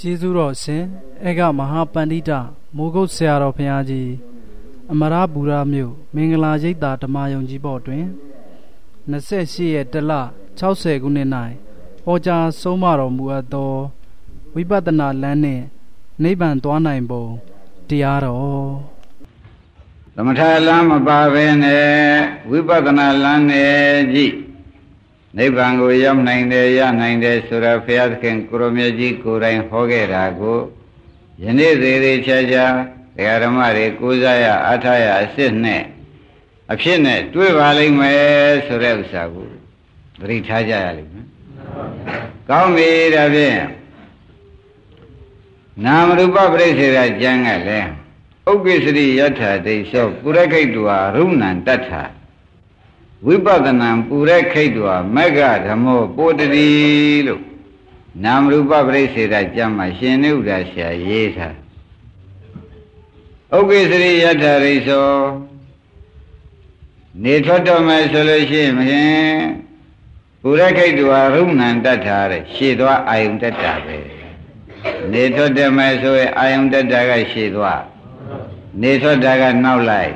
ကျေးဇူးတော်ရှင်အေကမဟာပန္တိတမိုးကုတ်ဆရာတော်ဘုရားကြီးအမရပူရမြို့မင်္ဂလာရိပ်သာဓမ္မယုံကြီးဘော်တွင်28ရက်တလ60ခုနှစ်၌ဟောကြားဆုံးမတော်မူအပ်သောဝိပဿနာလမ်းနှင့်နိဗ္ဗာန်သွားနိုင်ပုံတရားတော်သမထလမ်းမပါဘဲနဲ့ဝိပဿနာလမ်းနဲ့ကြည့် နိဗ္ဗာန်ကိုရောက်နိုင်တယ်ရနိုင်တယ်ဆိုတော့ဘုရားသခင်ကိုရမြတ်ကြီးကိုယ်တိုင်ဟောခဲ့တာကိုယနေ့သေးသေးချာချာဒကာဓမ္မတွေကိုးစားရအားထားရအစ်စ်နဲ့အဖြစ်နဲ့တွေ့ပါလိမ့်မယ်ဆိုတဲ့ဥစ္စာကိုသတိထားကြရလိမ့်မယ်။ကောင်းပြီဒါဖြင့်နာမရူပပြိစ္ဆေရကျမ်းကလည်းဥက္ကိစရိယထာဒိသောပုရခိတ်တုဟာရုဏ္ဏတတ္ထာ ဝိပဿနာပူရခိတ်တုဟာမဂ္ဂဓမ္မောပိုတတိလို့နာမရူပပြိစ္ဆေရကျမ်းမှာရှင်နေဥဒ္ဒါဆရာရေးထားဥက္ကိစရိယထာဒိသောနေထွက်တော့မယ်ဆိုလို့ရှိရင်ပုရခိတ်တုဟာရုဏ္ဏတတ္ထာတဲ့ရှေ့သွားအာယုန်တတ္တာပဲနေထွက်တယ်မယ်ဆိုရင်အာယုန်တတ္တာကရှေ့သွားနေထွက်တာကနောက်လိုက်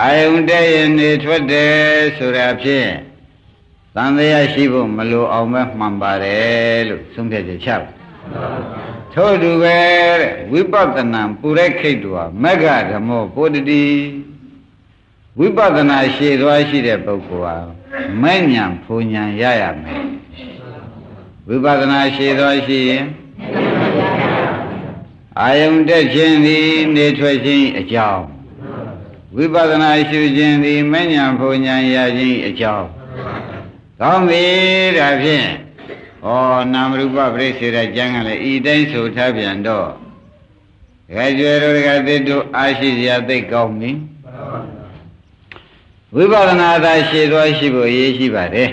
အာယုန်တဲ့ရင်နေထွက်တယ်ဆိုတာဖြင့်သံတရားရှိဖို့မလိုအောင်ပဲမှန်ပါတယ်လို့သုံးဖြတ်ချက်ချပါထို့တူပဲတဲ့ဝိပဿနာပုရိခိတ်တော်မဂ္ဂဓမ္မောပုတ္တိဝိပဿနာရှည်သွားရှိတဲ့ပုဂ္ဂိုလ်ဟာမဲ့ညာဖူညာရရမယ်ဝိပဿနာရှည်သွားရှိရင်အာယုန်တက်ခြင်းသည်နေထွက်ခြင်းအကြောင်း ဝိပဿနာရှုခြင်းသည်မဉ္ဇဉ်ဘုံဉာဏ်ရခြင်းအကြောင်းကောင်းပြီဒါဖြင့်ဩနာမရူပပြိစေရကျမ်းကလည်းဤတိုင်းဆိုထားပြန်တော့ဒကာကျွယ်တို့ဒကာသစ်တို့အားရှိစရာသိကောင်းပြီဝိပဿနာသာရှည်သွားရှိဖို့အရေးရှိပါတယ်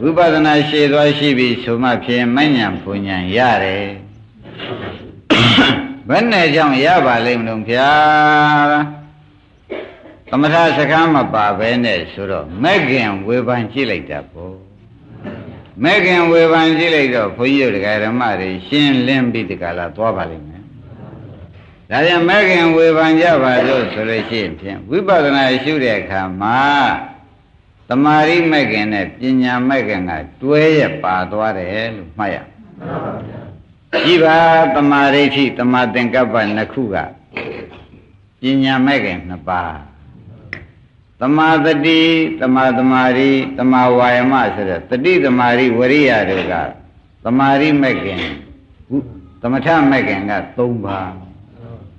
ဝိပဿနာရှည်သွားရှိပြီဆိုမှဖြင့်မဉ္ဇဉ်ဘုံဉာဏ်ရတယ်ဘယ်နဲ့ကြောင့်ရပါလိမ့်မလို့ဗျာ သမထစကားမပါပဲနဲ့ဆိုတော့မဲ့ခင်ဝေဖန်ကြည့်လိုက်တာပေါ့မဲ့ခင်ဝေဖန်ကြည့်လိုက်တော့ဘုန်းကြီးတို့ဓမ္မတွေရှင်းလင်းပြီးဒီကလာသွားပါလိမ့်မယ်ဒါပြန်မဲ့ခင်ဝေဖန်ကြပါလို့ဆိုလို့ရှိရင်ဖြင့်ဝိပဿနာရှုတဲ့အခါမှာတမာရိမဲ့ခင်နဲ့ပညာမဲ့ခင်ကတွဲရပါသွားတယ်လို့မှတ်ရကြည်ပါတမာဒိဋ္ဌိတမာသင်္ကပ္ပနှစ်ခုကပညာမဲ့ခင်နှစ်ပါး တမာတတိတမာတမာရီတမာဝါယမဆိုတဲ့တတိတမာရီဝရိယတွေကတမာရီမဲ့ခင်သမထမဲ့ခင်က3ပါး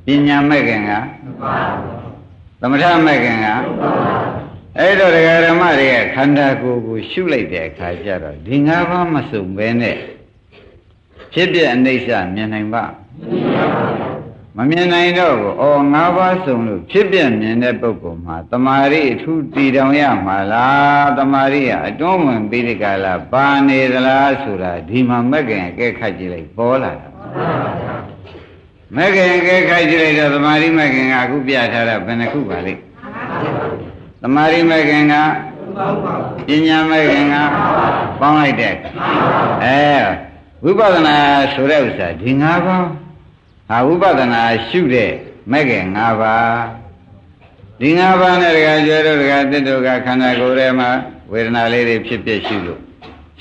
ပညာမဲ့ခင်က2ပါးသမထမဲ့ခင်ကအဲ့တော့ဒကာဓမ္မတွေကခန္ဓာကိုယ်ကိုရှုလိုက်တဲ့အခါကျတော့ဒီ၅ပါးမစုံပဲနဲ့ဖြစ်ပြအနိစ္စမြင်နိုင်ပါမမြင် နိုင်တော့ဘူး။အော်ငါးပါးစုံလို့ဖြစ်ပြမြင်တဲ့ပုဂ္ဂိုလ်မှာတမာရီအထူးတည်တောင်ရမှာလား။တမာရီကအတွန်းဝင်ပြီးဒီကလာပါနေသလားဆိုတာဒီမှာမက်ကင်အကဲခတ်ကြည့်လိုက်ပေါ်လာတာ။မက်ကင်အကဲခတ်ကြည့်လိုက်တော့တမာရီမက်ကင်ကအခုပြထားတာဘယ်နှခုပါလိမ့်။တမာရီမက်ကင်ကပညာမက်ကင်ကပေါင်းလိုက်တဲ့အဲဝိပဿနာဆိုတဲ့ဥစ္စာဒီ၅ပါး ဟာဝိပဿနာရှုတဲ့မဲ့ခင်၅ပါးဒီ၅ပါးနဲ့တကကျွဲတို့တကတစ်တို့ကခန္ဓာကိုယ်ထဲမှာဝေဒနာလေးတွေဖြစ်ဖြစ်ရှုလို့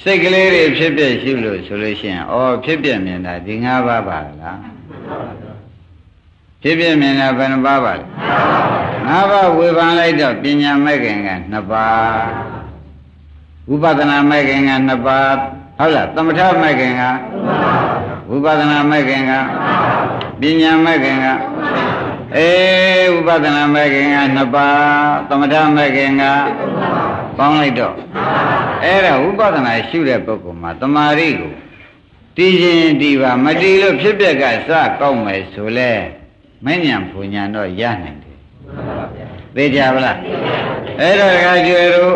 စိတ်ကလေးတွေဖြစ်ဖြစ်ရှုလို့ဆိုလို့ရှိရင်ဩဖြစ်ပြမြင်တာဒီ၅ပါးပါလားဖြစ်ပြမြင်တာဘယ်နှပါးပါလဲ၅ပါးဝေဖန်လိုက်တော့ပညာမဲ့ခင်က2ပါးဝိပဿနာမဲ့ခင်က2ပါးဟုတ်လားသမထမဲ့ခင်ကဝိပဿနာမဲ့ခင်က ပညာမဲ့ခင်ကအေးဝိပဿနာမဲ့ခင်ကနှစ်ပါးသမထမဲ့ခင်ကပေါင်းလိုက်တော့အဲ့ဒါဝိပဿနာရှုတဲ့ပုဂ္ဂိုလ်မှာတမာရီကိုတည်ခြင်းတည်ပါမတည်လို့ဖြစ်ပျက်ကစကောက်မယ်ဆိုလဲမဉ္ဇဉ်ဘုံညာတော့ရနိုင်တယ်သိကြပါလားအဲ့တော့ဒကာကျွယ်တို့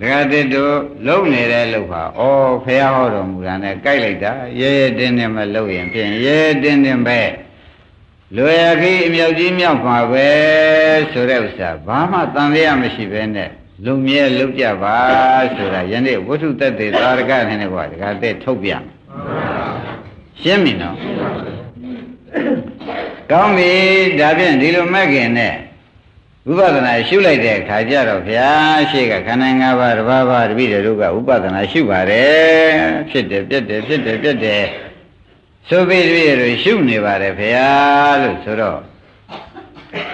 ဒကာတစ်တို့လုံနေတဲ့လုံဟာဩဖះဟောတော်မူတာနဲ့ကြိုက်လိုက်တာရဲရဲတင်းတင်းပဲလုံရင်ဖြင့်ရဲရဲတင်းတင်းပဲ လွယ်ရခိအမြောက်ကြီးမြောက်ပါပဲဆိုတဲ့ဥစ္စာဘာမှတန်လျာမရှိပဲနဲ့လုံမြဲလုံကြပါဆိုတာယနေ့ဝိထုတ္တေသာရကနဲ့ကွာဒကာတဲ့ထုတ်ပြန်ရှင်းပြီနော်ကောင်းပြီဒါဖြင့်ဒီလိုမဲ့ခင်နဲ့ဝိပဿနာရှုလိုက်တဲ့အခါကျတော့ဗျာရှေ့ကခန္ဓာ၅ပါးတစ်ပါးပါးတပိတို့ကဝိပဿနာရှုပါတယ်ဖြစ်တယ်ပြက်တယ်ဖြစ်တယ်ပြက်တယ် ဆိုပြီးတပိတို့ရှုနေပါတယ်ဗျာလို့ဆိုတော့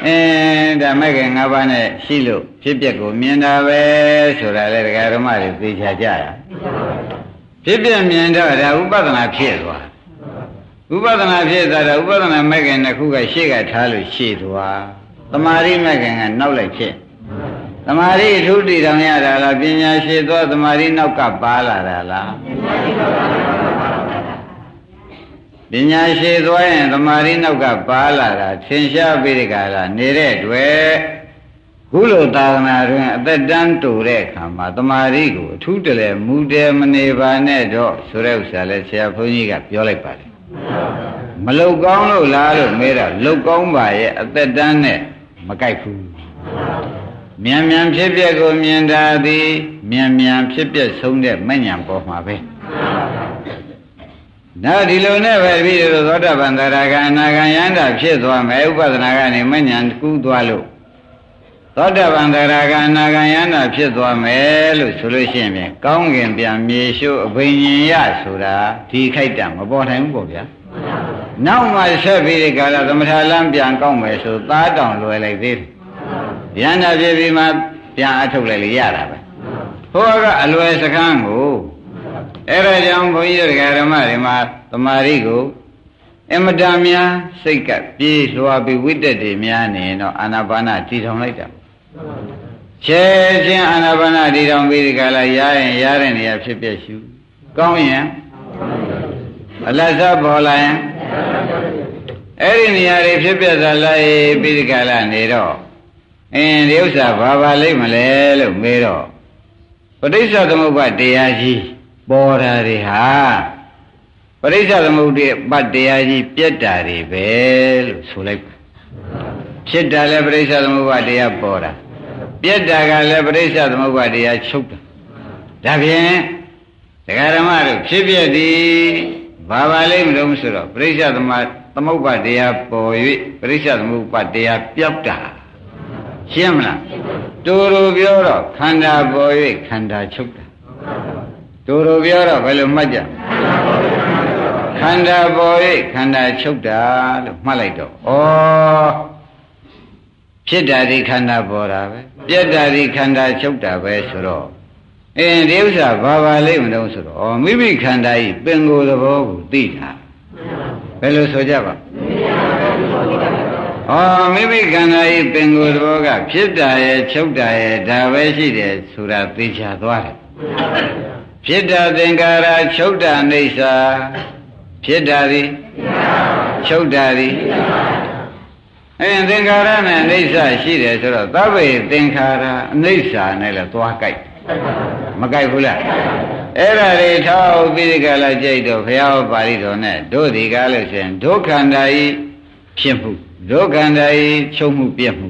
အင်းဒါမဲ့ခင်၅ပါးနဲ့ရှိလို့ဖြစ်ပျက်ကိုမြင်တာပဲဆိုတာလေဒကာဓမ္မတွေသိချာကြတာဖြစ်ပျက်မြင်တော့ဒါဥပဒနာဖြစ်သွားဥပဒနာဖြစ်သွားတော့ဥပဒနာမဲ့ခင်တစ်ခုကရှေ့ကထားလို့ရှေ့သွားတမာရိမဲ့ခင်ကနောက်လိုက်ဖြစ်တမာရိအထုတည်တော်ရတာလားပညာရှိသောတမာရိနောက်ကပါလာတာလားပညာရှိသွား ရင်တမာရီနောက်ကပါလာတာသင်ရှားပြီးဒီကလာနေတဲ့တွေ့ခုလိုသာသနာတွင်အသက်တန်းတူတဲ့အခါမှာတမာရီကိုအထူးတလဲမူတယ်မနေပါနဲ့တော့ဆိုတဲ့ဥစ္စာလဲဆရာဘုန်းကြီးကပြောလိုက်ပါတယ်မလုတ်ကောင်းလို့လားလို့မေးတာလုတ်ကောင်းပါရဲ့အသက်တန်းနဲ့မကြိုက်ဘူးမြန်မြန်ဖြစ်ပျက်ကိုမြင်တာသည်မြန်မြန်ဖြစ်ပျက်ဆုံးတဲ့မညံပေါ်မှာပဲ နောက်ဒီလိုနဲ့ပဲပြီးတော့သောတာပန်သရဂံအနာဂံယန္တာဖြစ်သွားမယ်ဥပဒနာကနေမဉဏ်ကူးသွားလို့သောတာပန်သရဂံအနာဂံယန္တာဖြစ်သွားမယ်လို့ဆိုလို့ရှိရင်ဖြင့်ကောင်းကင်ပြန်မြေရှိုးအဘိညာယဆိုတာဒီခိုက်တံမပေါ်နိုင်ဘူးပေါ့ဗျာနောက်မှဆက်ပြီးဒီကာလသမထလမ်းပြန်ကောင်းမယ်ဆိုသားတောင်လွယ်လိုက်သေးတယ်ယန္တာဖြစ်ပြီးမှပြန်အထုတ်လိုက်လေရတာပဲဟိုကအလွယ်စကမ်းကို အဲ့ဒါကြောင့်ဘုန်းကြီးတို့ဓမ္မတွေမှာတမာရီကိုအမတန်များစိတ်ကပြေးလွှာပြီးဝိတက်တွေများနေတော့အာနာပါနတည်ထောင်လိုက်တာချဲချင်းအာနာပါနတည်ထောင်ပြီးဒီကလာရရင်ရတဲ့နေရာဖြစ်ပြရှုကောင်းရင်အလတ်စားပေါ်လာရင်အဲ့ဒီနေရာတွေဖြစ်ပြသွားလိုက်ပြီးဒီကလာနေတော့အင်းဒီဥစ္စာဘာပါလိမ့်မလဲလို့မေးတော့ပဋိစ္စသမုပ္ပါတရားကြီး ပေါ်တာတွေဟာပရိစ္ဆေသမုဒ္ဒေပတ်တရားကြီးပြက်တာတွေပဲလို့ဆိုလိုက်ဖြစ်တာလည်းပရိစ္ဆေသမုပ္ပါတရားပေါ်တာပြက်တာကလည်းပရိစ္ဆေသမုပ္ပါတရားချုပ်တာဒါဖြင့်ဒကာဓမ္မတို့ဖြစ်ပြသည်ဘာပါလိမ့်မလို့ဆိုတော့ပရိစ္ဆေသမသမုပ္ပါတရားပေါ်၍ပရိစ္ဆေသမုပ္ပါတရားပြောက်တာရှင်းမလားတူတူပြောတော့ခန္ဓာပေါ်၍ခန္ဓာချုပ်တာ တူတူပြောတော့ဘယ်လိုမှတ်ကြခန္ဓာပေါ်၍ခန္ဓာချုပ်တာလို့မှတ်လိုက်တော့ဩဖြစ်တာဒီခန္ဓာပေါ်တာပဲပြက်တာဒီခန္ဓာချုပ်တာပဲဆိုတော့အင်းဒီဥစ္စာဘာပါလိမ့်မလို့ဆိုတော့ဩမိမိခန္ဓာဤပင်ကိုယ်သဘောကိုသိတာဘယ်လိုဆိုကြပါဩမိမိခန္ဓာဤပင်ကိုယ်သဘောကဖြစ်တာရဲ့ချုပ်တာရဲ့ဒါပဲရှိတယ်ဆိုတာသိချသွားတယ် ဖြစ်တာသင်္ကာရချုပ်တာအိဋ္ဌာဖြစ်တာသည်ချုပ်တာသည်အဲသင်္ခါရနဲ့အိဋ္ဌာရှိတယ်ဆိုတော့သဗ္ဗေသင်္ခါရအိဋ္ဌာနဲ့လည်းသွားကြိုက်မကြိုက်ဘူးလားအဲ့ဒါတွေထောက်ပြီးဒီကလာကြိတ်တော့ဘုရားပါဠိတော်နဲ့တို့ဒီကားလို့ဆိုရင်ဒုက္ခန္တာဤဖြစ်မှုဒုက္ခန္တာဤချုပ်မှုပြက်မှု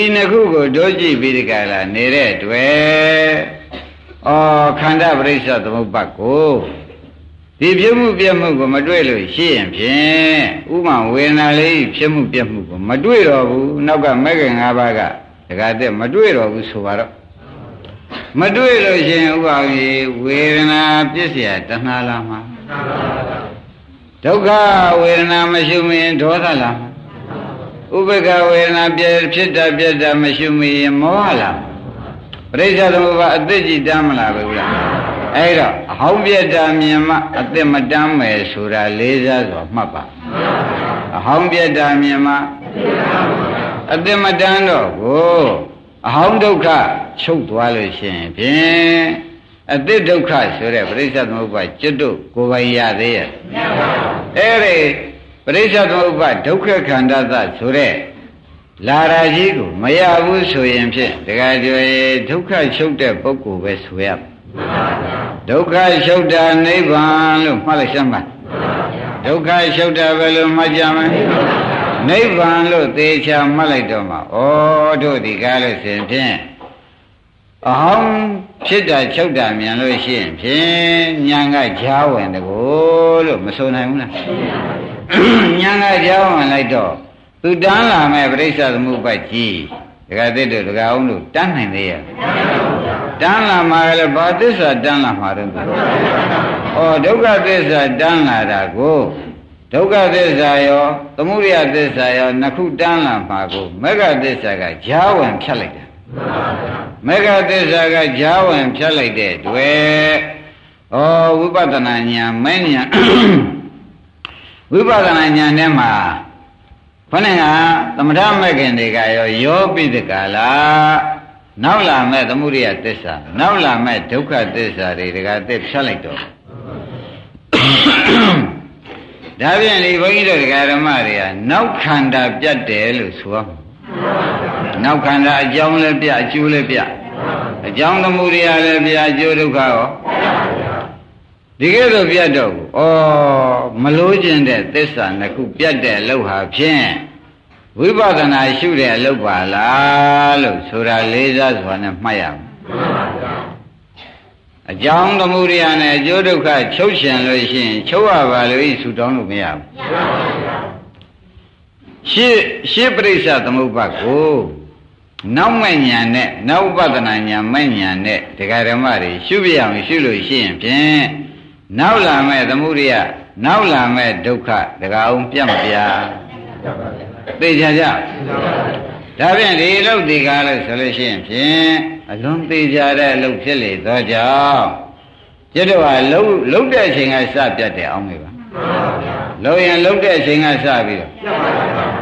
ဤနှစ်ခုကိုတို့ကြည့်ပြီးဒီကလာနေတဲ့တွေ့ ဩခန္ဓာပရိစ္ဆသမုပ္ပါကိုဒီပြမှုပြမှုကိုမတွေ့လို့ရှိရင်ဖြင့်ဥမာဝေနာလေးပြမှုပြမှုကိုမတွေ့တော့ဘူးနောက်ကမဲ့ခင်၅ပါးကတခါတည်းမတွေ့တော့ဘူးဆိုပါတော့မတွေ့လို့ရှိရင်ဥပါဝေဝေဒနာပြည့်စရာတဏှာလာမှာဒုက္ခဝေဒနာမရှိမရင်ဒေါသလာမှာဥပ္ပခဝေဒနာပြည့်ဖြစ်တာပြည့်တာမရှိမရင်မောဟလာမှာ ပရိစ္ဆေသမုပ္ပါအသိကြည်တမ်းမလားဘူးလားအဲ့တော့အဟောင်းပြက်တာမြင်မှအသိမတမ်းမယ်ဆိုတာလေးစားစွာမှတ်ပါအဟောင်းပြက်တာမြင်မှအသိမတမ်းတော့ကိုအဟောင်းဒုက္ခချုပ်သွားလို့ရှိရင်ဖြင့်အတိဒုက္ခဆိုတဲ့ပရိစ္ဆေသမုပ္ပါကျွတ်တို့ကိုယ်ပိုင်ရသေးရဲ့အဲ့ဒီပရိစ္ဆေသမုပ္ပါဒုက္ခခန္ဓာသဆိုတဲ့ လာရာကြီးကိုမရဘူးဆိုရင်ဖြင့်တခါကျွေဒုက္ခချုပ်တဲ့ပုဂ္ဂိုလ်ပဲဆိုရမယ်ဒုက္ခရှုတ်တာနိဗ္ဗာန်လို့မှတ်လိုက်စမ်းပါဒုက္ခရှုတ်တာပဲလို့မှတ်ကြမယ်နိဗ္ဗာန်လို့သေချာမှတ်လိုက်တော့မှဩတို့ဒီကားလို့ဆိုရင်ဖြင့်အဟောင်းဖြစ်တာချုပ်တာမြန်လို့ရှိရင်ဖြင့်ညာကကြားဝင်တကိုလို့မဆိုနိုင်ဘူးလားညာကကြားဝင်လိုက်တော့ သူတန်းလာမဲ့ပြိဿသမုပ္ပတ်ကြီးဒကာသစ်တို့ဒကာအောင်တို့တန်းနိုင်သေးရဲ့တန်းလာမှာလည်းဘာသစ္စာတန်းလာမှာတော့ဩဒုက္ခသစ္စာတန်းလာတာကိုဒုက္ခသစ္စာရောသမုဒယသစ္စာရောနှစ်ခုတန်းလာမှာကိုမဂ္ဂသစ္စာကကြားဝင်ဖြတ်လိုက်တယ်မေဃသစ္စာကကြားဝင်ဖြတ်လိုက်တဲ့တွေ့ဩဝိပဿနာဉာဏ်မဲဉာဏ်ဝိပဿနာဉာဏ်ထဲမှာ ခொနဲ့ကသမထမဲ့ခင်တွေကရောယောပိတကလာနောက်လာမဲ့သမုဒိယသစ္စာနောက်လာမဲ့ဒုက္ခသစ္စာတွေတကသက်ဖြတ်လိုက်တော့ဒါဖြင့်လေဘုန်းကြီးတို့ဒကာဓမ္မတွေကနောက်ခန္ဓာပြတ်တယ်လို့ဆိုရမှာနောက်ခန္ဓာအကြောင်းလည်းပြအကျိုးလည်းပြအကြောင်းသမုဒိယလည်းပြအကျိုးဒုက္ခရော ဒီကဲတော့ပြတ်တော့ဘူးဩမလို့ခြင်းတဲ့သစ္စာနှစ်ခုပြတ်တဲ့အလုပ်ဟာဖြင့်ဝိပဿနာရှုတဲ့အလုပ်ပါလားလို့ဆိုတာလေးစားစွာနဲ့မှတ်ရမယ်အကြောင်းသမုဒိယနဲ့အကျိုးဒုက္ခချုပ်ရှင်လို့ရှိရင်ချုပ်ရပါလို့ဤဆူတောင်းလို့မရဘူးရှေ့ရှေ့ပြိဿသမုပ္ပါကိုနောက်မဲ့ညာနဲ့နောက်ဥပဒနာညာမဲ့ညာနဲ့ဒကာဓမ္မတွေရှုပြအောင်ရှုလို့ရှိရင်ဖြင့် နောက်လာမဲ့သမုဒိယနောက်လာမဲ့ဒုက္ခဒကာအောင်ပြတ်မပြသိကြကြဒါဖြင့်ဒီလုတ်ဒီကားလို့ဆိုလို့ရှိရင်ဖြင့်အလွန်သေးကြတဲ့အလုပ်ဖြစ်လေသောကြောင့်ကျွတ်တော့ကလှုပ်လှုပ်တဲ့အချိန်ကစပြတ်တယ်အောင်မေပါလှုပ်ရင်လှုပ်တဲ့အချိန်ကစပြီးတော့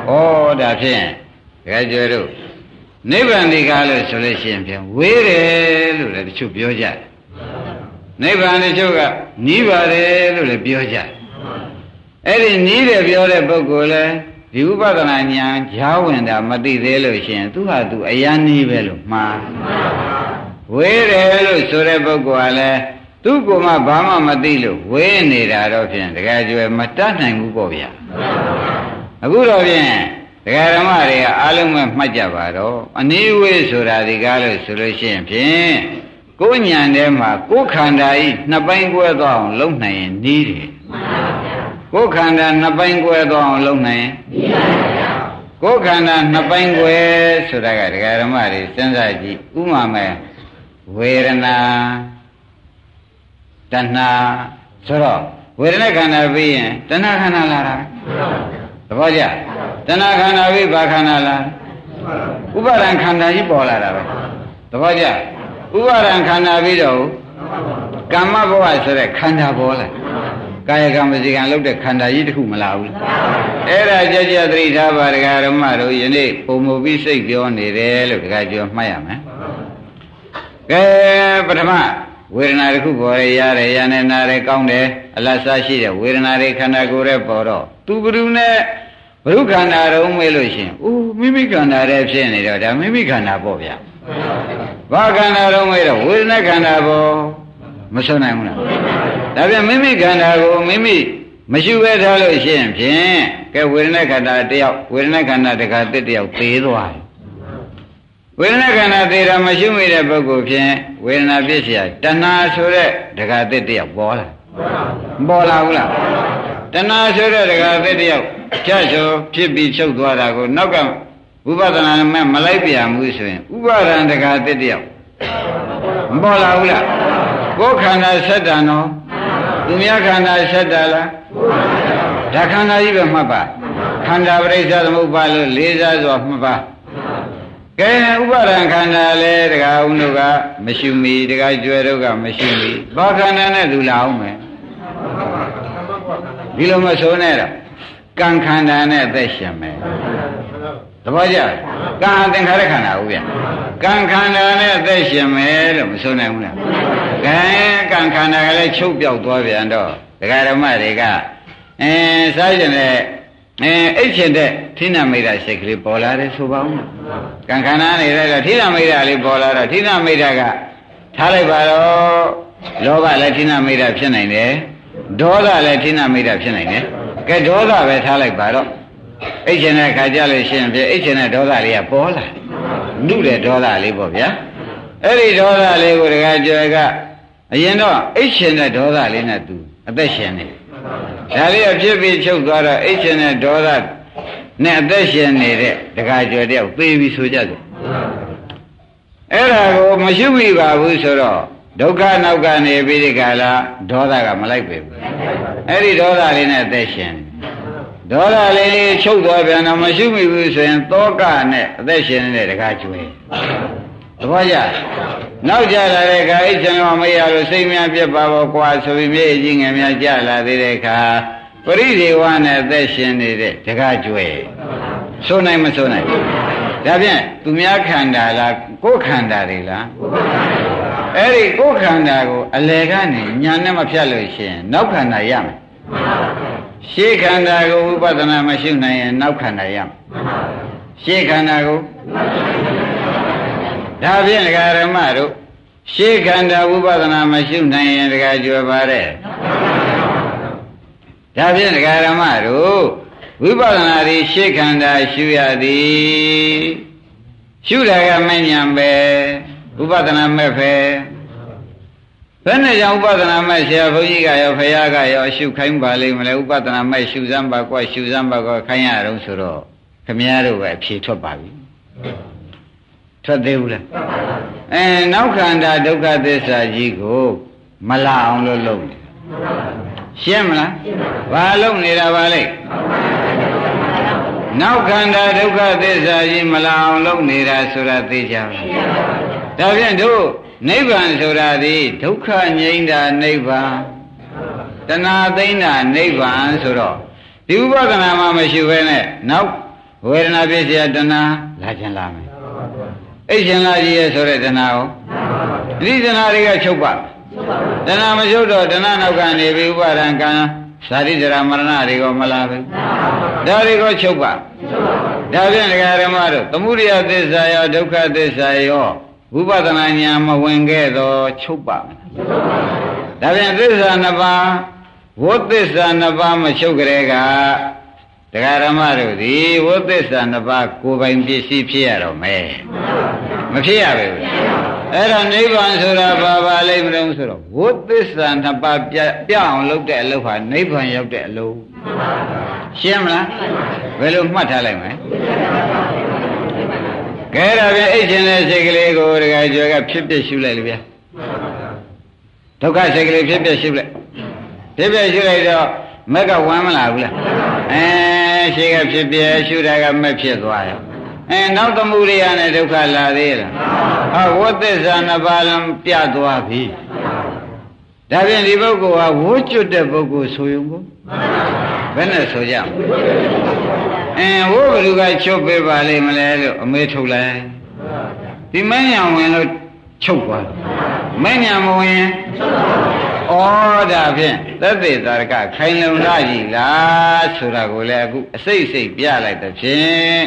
ဩဒါဖြင့်ဒကာကျွဲတို့နိဗ္ဗာန်ဒီကားလို့ဆိုလို့ရှိရင်ဖြင့်ဝေးတယ်လို့လည်းတချို့ပြောကြတယ် နိဗ္ဗာန်တချို့ကနီးပါတယ်လို့လည်းပြောကြတယ်အဲ့ဒီနီးတယ်ပြောတဲ့ပုဂ္ဂိုလ်လည်းဒီဥပဒနာဉာဏ်ကြားဝင်တာမသိသေးလို့ရှိရင်သူဟာသူအယံနီးပဲလို့မှားဝေးတယ်လို့ဆိုတဲ့ပုဂ္ဂိုလ်ကလည်းသူ့ကိုယ်မှဘာမှမသိလို့ဝေးနေတာတော့ဖြင့်တကယ်ကျွယ်မတတ်နိုင်ဘူးပေါ့ဗျာအခုတော့ဖြင့်ဒကာဓမ္မတွေကအားလုံးပဲမှတ်ကြပါတော့အနည်းဝေးဆိုတာဒီကားလို့ဆိုလို့ရှိရင်ဖြင့် ကိုယ်ညံထဲမှာကိုယ်ခန္ဓာဤနှစ်ပိုင်းကွဲသွားအောင်လုပ်နိုင်ရင်နီးတယ်ကိုယ်ခန္ဓာနှစ်ပိုင်းကွဲသွားအောင်လုပ်နိုင်ရင်နီးပါဗျာကိုယ်ခန္ဓာနှစ်ပိုင်းကွဲဆိုတာကဒကာဓမ္မတွေစဉ်းစားကြည့်ဥမာမဲ့ဝေဒနာတဏှာဆိုတော့ဝေဒနာခန္ဓာပြီးရင်တဏှာခန္ဓာလာတာသဘောကျတဏှာခန္ဓာပြီးဘာခန္ဓာလာဥပါဒံခန္ဓာကြီးပေါ်လာတာပဲသဘောကျ ဥပါဒံခန္ဓာပြီးတော့ကမ္မဘဝဆိုတဲ့ခန္ဓာပေါ်လာကာယကံမစီကံလုပ်တဲ့ခန္ဓာကြီးတစ်ခုမလာဘူးအဲ့ဒါကြကြသတိထားပါဒကာရမတို့ယနေ့ပုံမူပြီးစိတ်ပြောနေတယ်လို့ဒကာကျော်မှတ်ရမယ်ကဲပထမဝေဒနာတစ်ခုပေါ်ရရတယ်ရနေနာတယ်ကောင်းတယ်အလတ်စားရှိတဲ့ဝေဒနာတွေခန္ဓာကိုယ်ရဲ့ပေါ်တော့သူဘ ᱹ နဲ့ဘ ᱹ ခန္ဓာတုံးမေးလို့ရှင်အိုးမိမိခန္ဓာရဲ့ဖြစ်နေတော့ဒါမိမိခန္ဓာပေါ့ဗျာ ဘာခန္ဓာတုံးမေးတော့ဝေဒနာခန္ဓာပေါ်မဆွနိုင်ဘူးလားဒါပြန်မိမိခန္ဓာကိုမိမိမရှိပဲထားလို့ရှိရင်ဖြင့်ကဲဝေဒနာခန္ဓာတယောက်ဝေဒနာခန္ဓာတခါတစ်တယောက်သေးသွားတယ်ဝေဒနာခန္ဓာသေးတာမရှိမိတဲ့ပုဂ္ဂိုလ်ဖြင့်ဝေဒနာဖြစ်เสียတဏှာဆိုတဲ့တခါတစ်တယောက်ပေါ်လာပေါ်လာဘူးလားတဏှာဆိုတဲ့တခါတစ်တယောက်ဖြတ်ဆိုဖြစ်ပြီးချုပ်သွားတာကိုနောက်က ဝိပဿနာနဲ့မလိုက်ပြန်ဘူးဆိုရင်ဥပါဒံတခါတစ်တယောက်မပေါ်လာဘူးလားကိုယ်ခန္ဓာဆက်တာနော်သူများခန္ဓာဆက်တာလားဒါခန္ဓာကြီးပဲမှတ်ပါခန္ဓာပရိစ္ဆေသမုပ္ပါလို့လေးစားစွာမှတ်ပါကဲဥပါဒံခန္ဓာလဲတခါဦးတို့ကမရှိမီတခါကျွဲတို့ကမရှိမီဘာခန္ဓာနဲ့သူလာအောင်မယ်ဒီလိုမဆိုနဲ့တော့ကံခန္ဓာနဲ့အသက်ရှင်မယ်သ ဘောကျကံသင်္ခါရခန္ဓာဟုတ်ဗျကံခန္ဓာနဲ့အသက်ရှင်မယ်လို့မဆိုနိုင်ဘူးလားကဲကံခန္ဓာကလည်းချုပ်ပြောက်သွားပြန်တော့ဒကာဓမ္မတွေကအဲစားကျင်တဲ့အဲအိတ်ချင်တဲ့ထိနာမိတ်တာစိတ်ကလေးပေါ်လာတယ်ဆိုပါဦးကံခန္ဓာနေတဲ့ထိနာမိတ်တာလေးပေါ်လာတော့ထိနာမိတ်တာကထားလိုက်ပါတော့လောဘလည်းထိနာမိတ်တာဖြစ်နိုင်တယ်ဒေါသလည်းထိနာမိတ်တာဖြစ်နိုင်တယ်ကဲဒေါသပဲထားလိုက်ပါတော့ အိတ်ချင်တဲ့ခါကြလို့ရှိရင်ပြအိတ်ချင်တဲ့ဒေါသလေးကပေါ်လာနုတဲ့ဒေါသလေးပေါ့ဗျာအဲ့ဒီဒေါသလေးကိုတခါကျော်ကအရင်တော့အိတ်ရှင်တဲ့ဒေါသလေးနဲ့သူအသက်ရှင်နေဒါလေးအဖြစ်ပြီးချုပ်သွားတော့အိတ်ရှင်တဲ့ဒေါသနဲ့အသက်ရှင်နေတဲ့တခါကျော်တယောက်သေပြီဆိုကြတယ်အဲ့ဒါကိုမရှိမိပါဘူးဆိုတော့ဒုက္ခနောက်ကနေပြီးဒီကလာဒေါသကမလိုက်ပြီအဲ့ဒီဒေါသလေးနဲ့အသက်ရှင် ဒေါသလေးချုပ်သွားပြန်တော့မရှိမိဘူးဆိုရင်သောကနဲ့အသက်ရှင်နေတဲ့တခါကျွေးသဘောကျနောက်ကြလာတဲ့အခါအိတ်ဆံတော်မရလို့စိတ်များပြက်ပါဘောကွာဆိုပြီးမြေကြီးငယ်များကြလာသေးတဲ့အခါပရိဒေဝနဲ့အသက်ရှင်နေတဲ့တခါကျွေးဆိုနိုင်မဆိုနိုင်ဒါဖြင့်သူများခန္ဓာလားကိုယ်ခန္ဓာတွေလားအဲ့ဒီကိုယ်ခန္ဓာကိုအလယ်ကနေညာနဲ့မဖြတ်လို့ရှိရင်နောက်ခန္ဓာရမယ် ရှေးခန္ဓာကိုဝိပဿနာမရှိနိုင်ရင်နောက်ခန္ဓာရမယ်ရှေးခန္ဓာကိုဒါဖြင့်ဒကာရမတို့ရှေးခန္ဓာဝိပဿနာမရှိနိုင်ရင်ဒကာကြွယ်ပါတဲ့ဒါဖြင့်ဒကာရမတို့ဝိပဿနာဒီရှေးခန္ဓာရှုရသည်ရှုတာကမဉဏ်ပဲဥပဒနာမဲ့ပဲ ဘယ်နဲ့ကြောင့်ဥပဒနာမဲ့ဆရာဘုန်းကြီးကရောဖရာကရောရှုခိုင်းပါလိမ့်မလဲဥပဒနာမဲ့ရှုစမ်းပါကွာရှုစမ်းပါကွာခိုင်းရတော့ဆိုတော့ခမည်းတော်ပဲအဖြေထွက်ပါပြီထွက်သေးဘူးလားအဲနောက်ခန္ဓာဒုက္ခသစ္စာကြီးကိုမလာအောင်လို့လုပ်နေရှင်းမလားဘာလုပ်နေတာပါလဲနောက်ခန္ဓာဒုက္ခသစ္စာကြီးမလာအောင်လုပ်နေတာဆိုတာသိကြပါဒါဖြင့်တို့ နိဗ္ဗာန်ဆိုတာဒီဒုက္ခငြိမ်းတာနိဗ္ဗာန်တဏှာသိမ့်တာနိဗ္ဗာန်ဆိုတော့ဒီဥပဒနာမှာမရှိဘဲနဲ့နောက်ဝေဒနာပြည့်စရာတဏှာလာခြင်းလာမယ်အိတ်ရှင်လာကြီးရဲ့ဆိုတဲ့တဏှာကိုဒီတဏှာတွေကချုပ်ပါတဏှာမချုပ်တော့တဏှာနောက်ကနေပြီးဥပါဒံကံသာရိဒရာမရဏတွေကိုမလာဘူးဒါတွေကိုချုပ်ပါဒါဖြင့်ဒကာရမတို့သမှုရိယသစ္စာရောဒုက္ခသစ္စာရော ဝိပဿနာဉာဏ်မဝင်ခဲ့တော့ချုပ်ပါမယ်ဒါဖြင့်သစ္စာနှစ်ပါးဝိသစ္စာနှစ်ပါးမချုပ်ကြတဲ့ကဒကာရမတို့ဒီဝိသစ္စာနှစ်ပါးကိုယ်ပိုင်ပစ္စည်းဖြစ်ရတော့မယ်မဖြစ်ရဘူးအဲ့တော့နိဗ္ဗာန်ဆိုတာဘာပါလိမ့်မလို့ဆိုတော့ဝိသစ္စာနှစ်ပါးပြပြအောင်လုပ်တဲ့အလုပ်ဟာနိဗ္ဗာန်ရောက်တဲ့အလုပ်ရှင်းမလားဘယ်လိုမှတ်ထားလိုက်မလဲ ကဲဒါပြန်အိတ်ရှင်တဲ့စိတ်ကလေးကိုတကယ်ကြွယ်ကဖြစ်ဖြစ်ရှုလိုက်လေဗျာဒုက္ခစိတ်ကလေးဖြစ်ဖြစ်ရှုလိုက်ဖြစ်ဖြစ်ရှုလိုက်တော့မက်ကဝမ်းမလာဘူးလားအဲရှိကဖြစ်ဖြစ်ရှုတာကမက်ဖြစ်သွားရောအဲနောက်သမှုရိယနဲ့ဒုက္ခလာသေးလားဟောဝိသစ္စာနှစ်ပါးလုံးပြသွားပြီဒါဖြင့်ဒီပုဂ္ဂိုလ်ဟာဝိကျွတ်တဲ့ပုဂ္ဂိုလ်ဆိုရုံကိုဘယ်နဲ့ဆိုကြမလဲ အင်းဝိဘလူကချုပ်ပေးပါလိမ့်မလဲလို့အမေထုတ်လိုက်ဒီမညာဝင်လို့ချုပ်သွားမညာမဝင်ဩဒါဖြင့်သက်သေတာရကခိုင်လုံလာကြီးလားဆိုတာကိုလည်းအခုအစိတ်စိတ်ပြလိုက်တဲ့ဖြင့်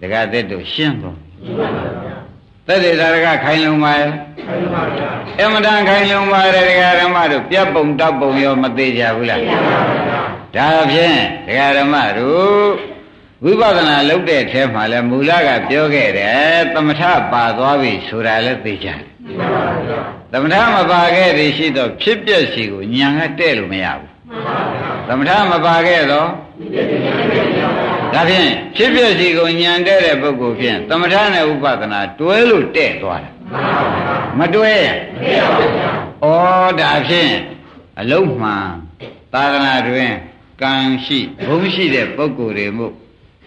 ဒကာသက်တို့ရှင်းသွားသက်သေတာရကခိုင်လုံပါရဲ့အမတန်ခိုင်လုံပါရဲ့ဒကာရမတို့ပြတ်ပုံတောက်ပုံရောမသေးကြဘူးလားဒါဖြင့်ဒကာရမတို့ ဝိပဿနာလုပ်တဲ့အထဲမှာလဲမူလကပြောခဲ့တယ်သမထပါသွားပြီဆိုတာလည်းသိကြတယ်သမထမပါခဲ့သည်ရှိတော့ဖြစ်ပျက်စီကိုညာကတဲ့လို့မရဘူးသမထမပါခဲ့တော့ဒါဖြင့်ဖြစ်ပျက်စီကိုညာတဲ့တဲ့ပုဂ္ဂိုလ်ဖြင့်သမထနဲ့ဥပဒနာတွဲလို့တဲ့သွားတယ်မတွဲရဩဒါဖြင့်အလုံးမှန်သာသနာတွင်ကံရှိဘုံရှိတဲ့ပုဂ္ဂိုလ်တွေမို့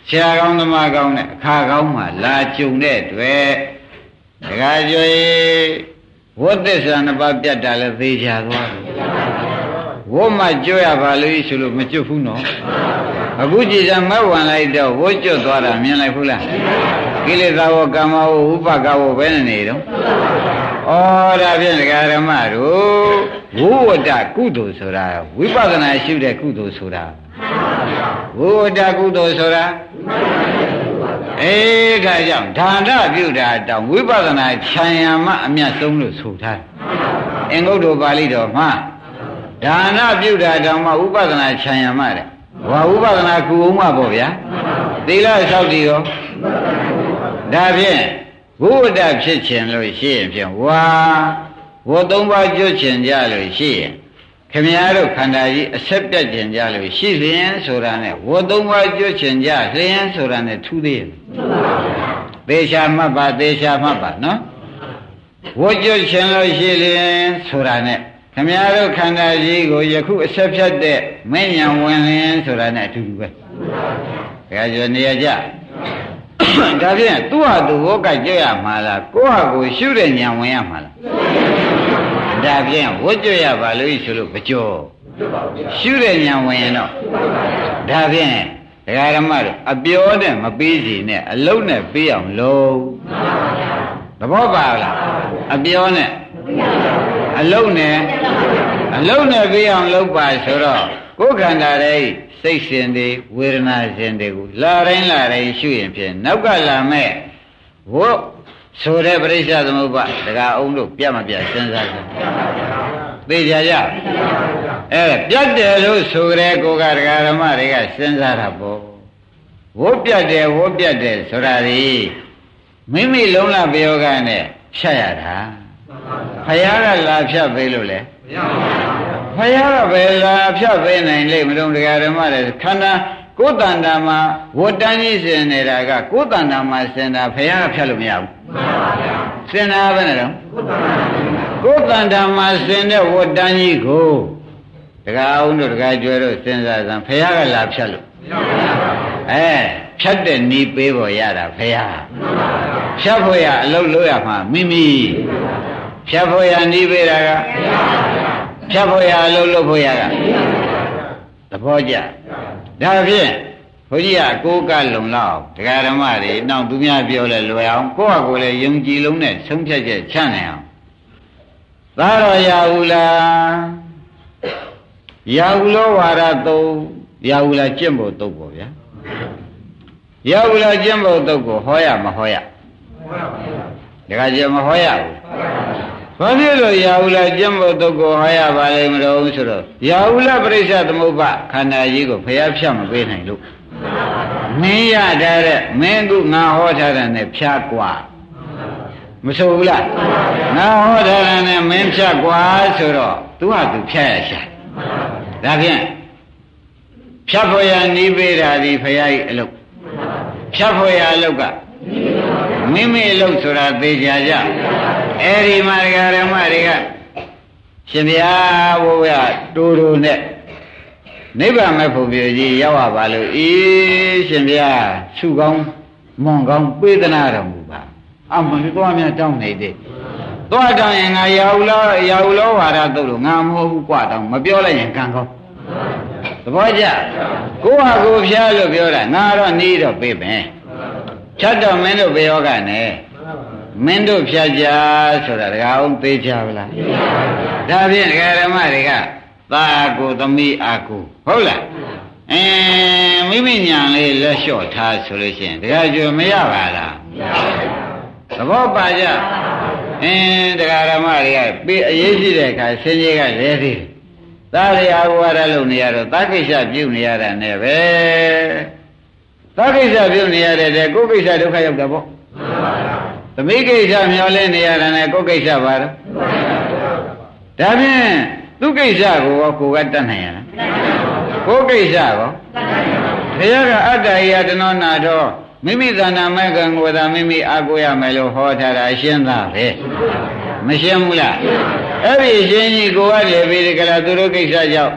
ဆရာကောင်းသမားကောင်းနဲ့အခါကောင်းမှလာကြုံတဲ့တွေ့ဒကာကျွေဝတ်သစ္စာနှစ်ပါးပြတ်တာလည်းသေချာသွားတယ်ဝတ်မှကျွတ်ရပါလို့ဆိုလို့မကျွတ်ဘူးနော်အခုကြည်စံမဝင်လိုက်တော့ဝတ်ကျွတ်သွားတာမြင်လိုက်ဘူးလားကိလေသာဝကမ္မဝဥပကဝဘယ်နဲ့နေတော့ဩဒါဖြင့်ဒကာရမတို့ဝိဝတ္တကုသိုလ်ဆိုတာဝိပဿနာရှုတဲ့ကုသိုလ်ဆိုတာ ဝိဝတ္တကုသိုလ်ဆိုတာအေးဒါကြောင့်ဒါနပြုတာတောင်ဝိပဿနာခြံရမအမြတ်ဆုံးလို့ဆိုထားတယ်အင်္ဂုတ္တပါဠိတော်မှာဒါနပြုတာတောင်မှဝိပဿနာခြံရမတဲ့ဘာဝိပဿနာကုအောင်မှာပေါ့ဗျာသီလဆောက်တည်ရောဒါဖြင့်ဘုဝတ္တဖြစ်ခြင်းလို့ရှိရင်ဖြင့်ဝါဝတ်သုံးပါးကျွတ်ခြင်းကြလို့ရှိရင် ခမည်းတော်ခန္ဓာကြီးအဆက်ပြတ်ခြင်းကြလို့ရှိလျင်ဆိုတာနဲ့ဝတ်သုံးပါးကျွတ်ခြင်းကြလျင်ဆိုတာနဲ့ထူးသေးရဲ့သေချာမှတ်ပါသေချာမှတ်ပါနော်ဝတ်ကျွတ်ခြင်းလို့ရှိလျင်ဆိုတာနဲ့ခမည်းတော်ခန္ဓာကြီးကိုယခုအဆက်ဖြတ်တဲ့မဉ္ဇဉ်ဝင်လျင်ဆိုတာနဲ့အတူတူပဲဒါကြောင့်နေရာကြဒါဖြင့်သူ့ဟာသူ့ဟောကကြွရမှာလားကိုယ့်ဟာကိုရှုတဲ့ဉာဏ်ဝင်ရမှာလား ဒါဖြင့်ဝတ်ကြွရပါလို့ဆိုလို့မကြောရှုတဲ့ဉာဏ်ဝင်ရင်တော့ဒါဖြင့်ဒကာရမတို့အပြောနဲ့မပေးစီနဲ့အလုံးနဲ့ပေးအောင်လုံးသဘောပါလားအပြောနဲ့အလုံးနဲ့အလုံးနဲ့ပေးအောင်လုပ်ပါဆိုတော့ကိုယ်ခန္ဓာရဲ့စိတ်ရှင်တွေဝေဒနာရှင်တွေကိုလာတိုင်းလာတိုင်းရှုရင်ဖြင့်နောက်ကလာမဲ့ဝတ် ဆိုတဲ့ပရိစ္ဆသမုပ္ပါဒကာအောင်တို့ပြတ်မပြတ်စဉ်းစားကြသိကြကြအဲပြတ်တယ်လို့ဆိုကြတဲ့ကိုကဒကာဓမ္မတွေကစဉ်းစားတာပေါ့ဝတ်ပြတ်တယ်ဝတ်ပြတ်တယ်ဆိုတာဒီမိမိလုံးလာပြောကနဲ့ဖြတ်ရတာဖယားကလာဖြတ်ပေးလို့လေမရပါဘူးဖယားကပဲလာဖြတ်ပေးနိုင်လိမ့်မလို့တရားဓမ္မတွေခန္ဓာ ကိုယ်တန်တာမှာဝတ္တန်းကြီးစင်နေတာကကိုယ်တန်တာမှာစင်တာဖယားကဖြတ်လို့မရဘူးစင်တာပဲနဲ့တော့ကိုယ်တန်တာမှာစင်တဲ့ဝတ္တန်းကြီးကိုတရားအောင်တို့တရားကျွဲတို့စဉ်းစားစမ်းဖယားကလာဖြတ်လို့အဲဖြတ်တဲ့နီးပေးပေါ်ရတာဖယားဖြတ်ဖို့ရအလုပ်လုပ်ရမှာမိမိဖြတ်ဖို့ရနီးပေးတာကဖြတ်ဖို့ရအလုပ်လုပ်ဖို့ရက သဘောကျဒါဖြင့်ဘုန်းကြီးကကိုးကလုံလောက်တရားဓမ္မတွေနောက်သူများပြောလဲလွယ်အောင်ကိုယ့်ဟာကိုယ်လည်းယုံကြည်လုံးနဲ့ဆုံးဖြတ်ချက်ချနိုင်အောင်သာတော်ရဘူးလားရာဟုလောဝါဒသုံးရာဟုလားကျင့်ဖို့တုတ်ပေါ့ဗျာရာဟုလားကျင့်ဖို့တုတ်ကိုဟောရမဟောရဒကာကျမဟောရဘူး ဘာဖြစ်လို့ရာဟုလားကျင့်ဖို့တုတ်ကိုဟောရပါလိမ့်မလို့ဆိုတော့ရာဟုလားပြိဿသမုပ္ပါခန္ဓာကြီးကိုဖျားဖြတ်မပေးနိုင်လို့မင်းရတဲ့မင်းကငါဟောထားတဲ့နဲ့ဖြားกว่าမဆိုဘူးလားငါဟောထားတဲ့နဲ့မင်းဖြတ်กว่าဆိုတော့သူဟာသူဖြတ်ရရှာဒါဖြင့်ဖြတ်ဖို့ရနီးပေးတာဒီဖရာကြီးအလုပ်ဖြတ်ဖို့ရအလုပ်ကမိမိအလုပ်ဆိုတာသိကြကြ အဲ့ဒီမှာဓမ္မတွေကရှင်ဘုရားဘုရားတူတူနဲ့နိဗ္ဗာန်မဲ့ဖို့ပြကြီးရောက်ရပါလို့အေးရှင်ဘုရားဆုကောင်းမွန်ကောင်းပေးသနာတော်မူပါအမှန်တော့များတောင်းနေသေးသွားတောင်းရင်ငါရာဟုလောရာဟုလောဝါဒတုတ်လို့ငါမဟုတ်ဘူးกว่าတောင်းမပြောလိုက်ရင်ကံကောင်းသဘောကျကိုဟာကိုဖျားလို့ပြောတာငါတော့နီးတော့ပြေးမယ်ဖြတ်တော့မင်းတို့ဘေယောကနဲ့ မင်းတို့ဖြတ်ကြဆိုတာတကားအောင်သေးကြပါလားဒါဖြင့်ဒကာဓမ္မတွေကသာကိုသမီးအာကိုဟုတ်လားအင်းမိမိညာလေးလက်လျှော့ထားဆိုလို့ရှိရင်တကယ်ကြွမရပါလားသဘောပါကြအင်းတရားဓမ္မတွေကပြီးအရေးကြီးတဲ့အခါဆင်းရဲကလဲသေးသားရအာဝါဒလုပ်နေရတော့သာကိစ္စပြုနေရတာနဲ့ပဲသာကိစ္စပြုနေရတဲ့တဲ့ကိုယ်ကိစ္စဒုက္ခရောက်တာပေါ့သ မီးကိစ္စမျောလင်းနေရတာနဲ့ကိုယ်ကိစ္စပါတော့ဒါဖြင့်သူကိစ္စကိုရောကိုယ်ကတတ်နိုင်ရလားကိုယ်ကိစ္စရောဘုရားကအတ္တယတနောနာတော့မိမိသဏ္ဍာန်မဲ့ကံကိုသာမိမိအားကိုးရမယ်လို့ဟောထားတာရှင်းသားပဲမရှင်းဘူးလားအဲ့ဒီရှင်းကြီးကိုရတယ်ပြီးဒီကလာသူတို့ကိစ္စကြောင့်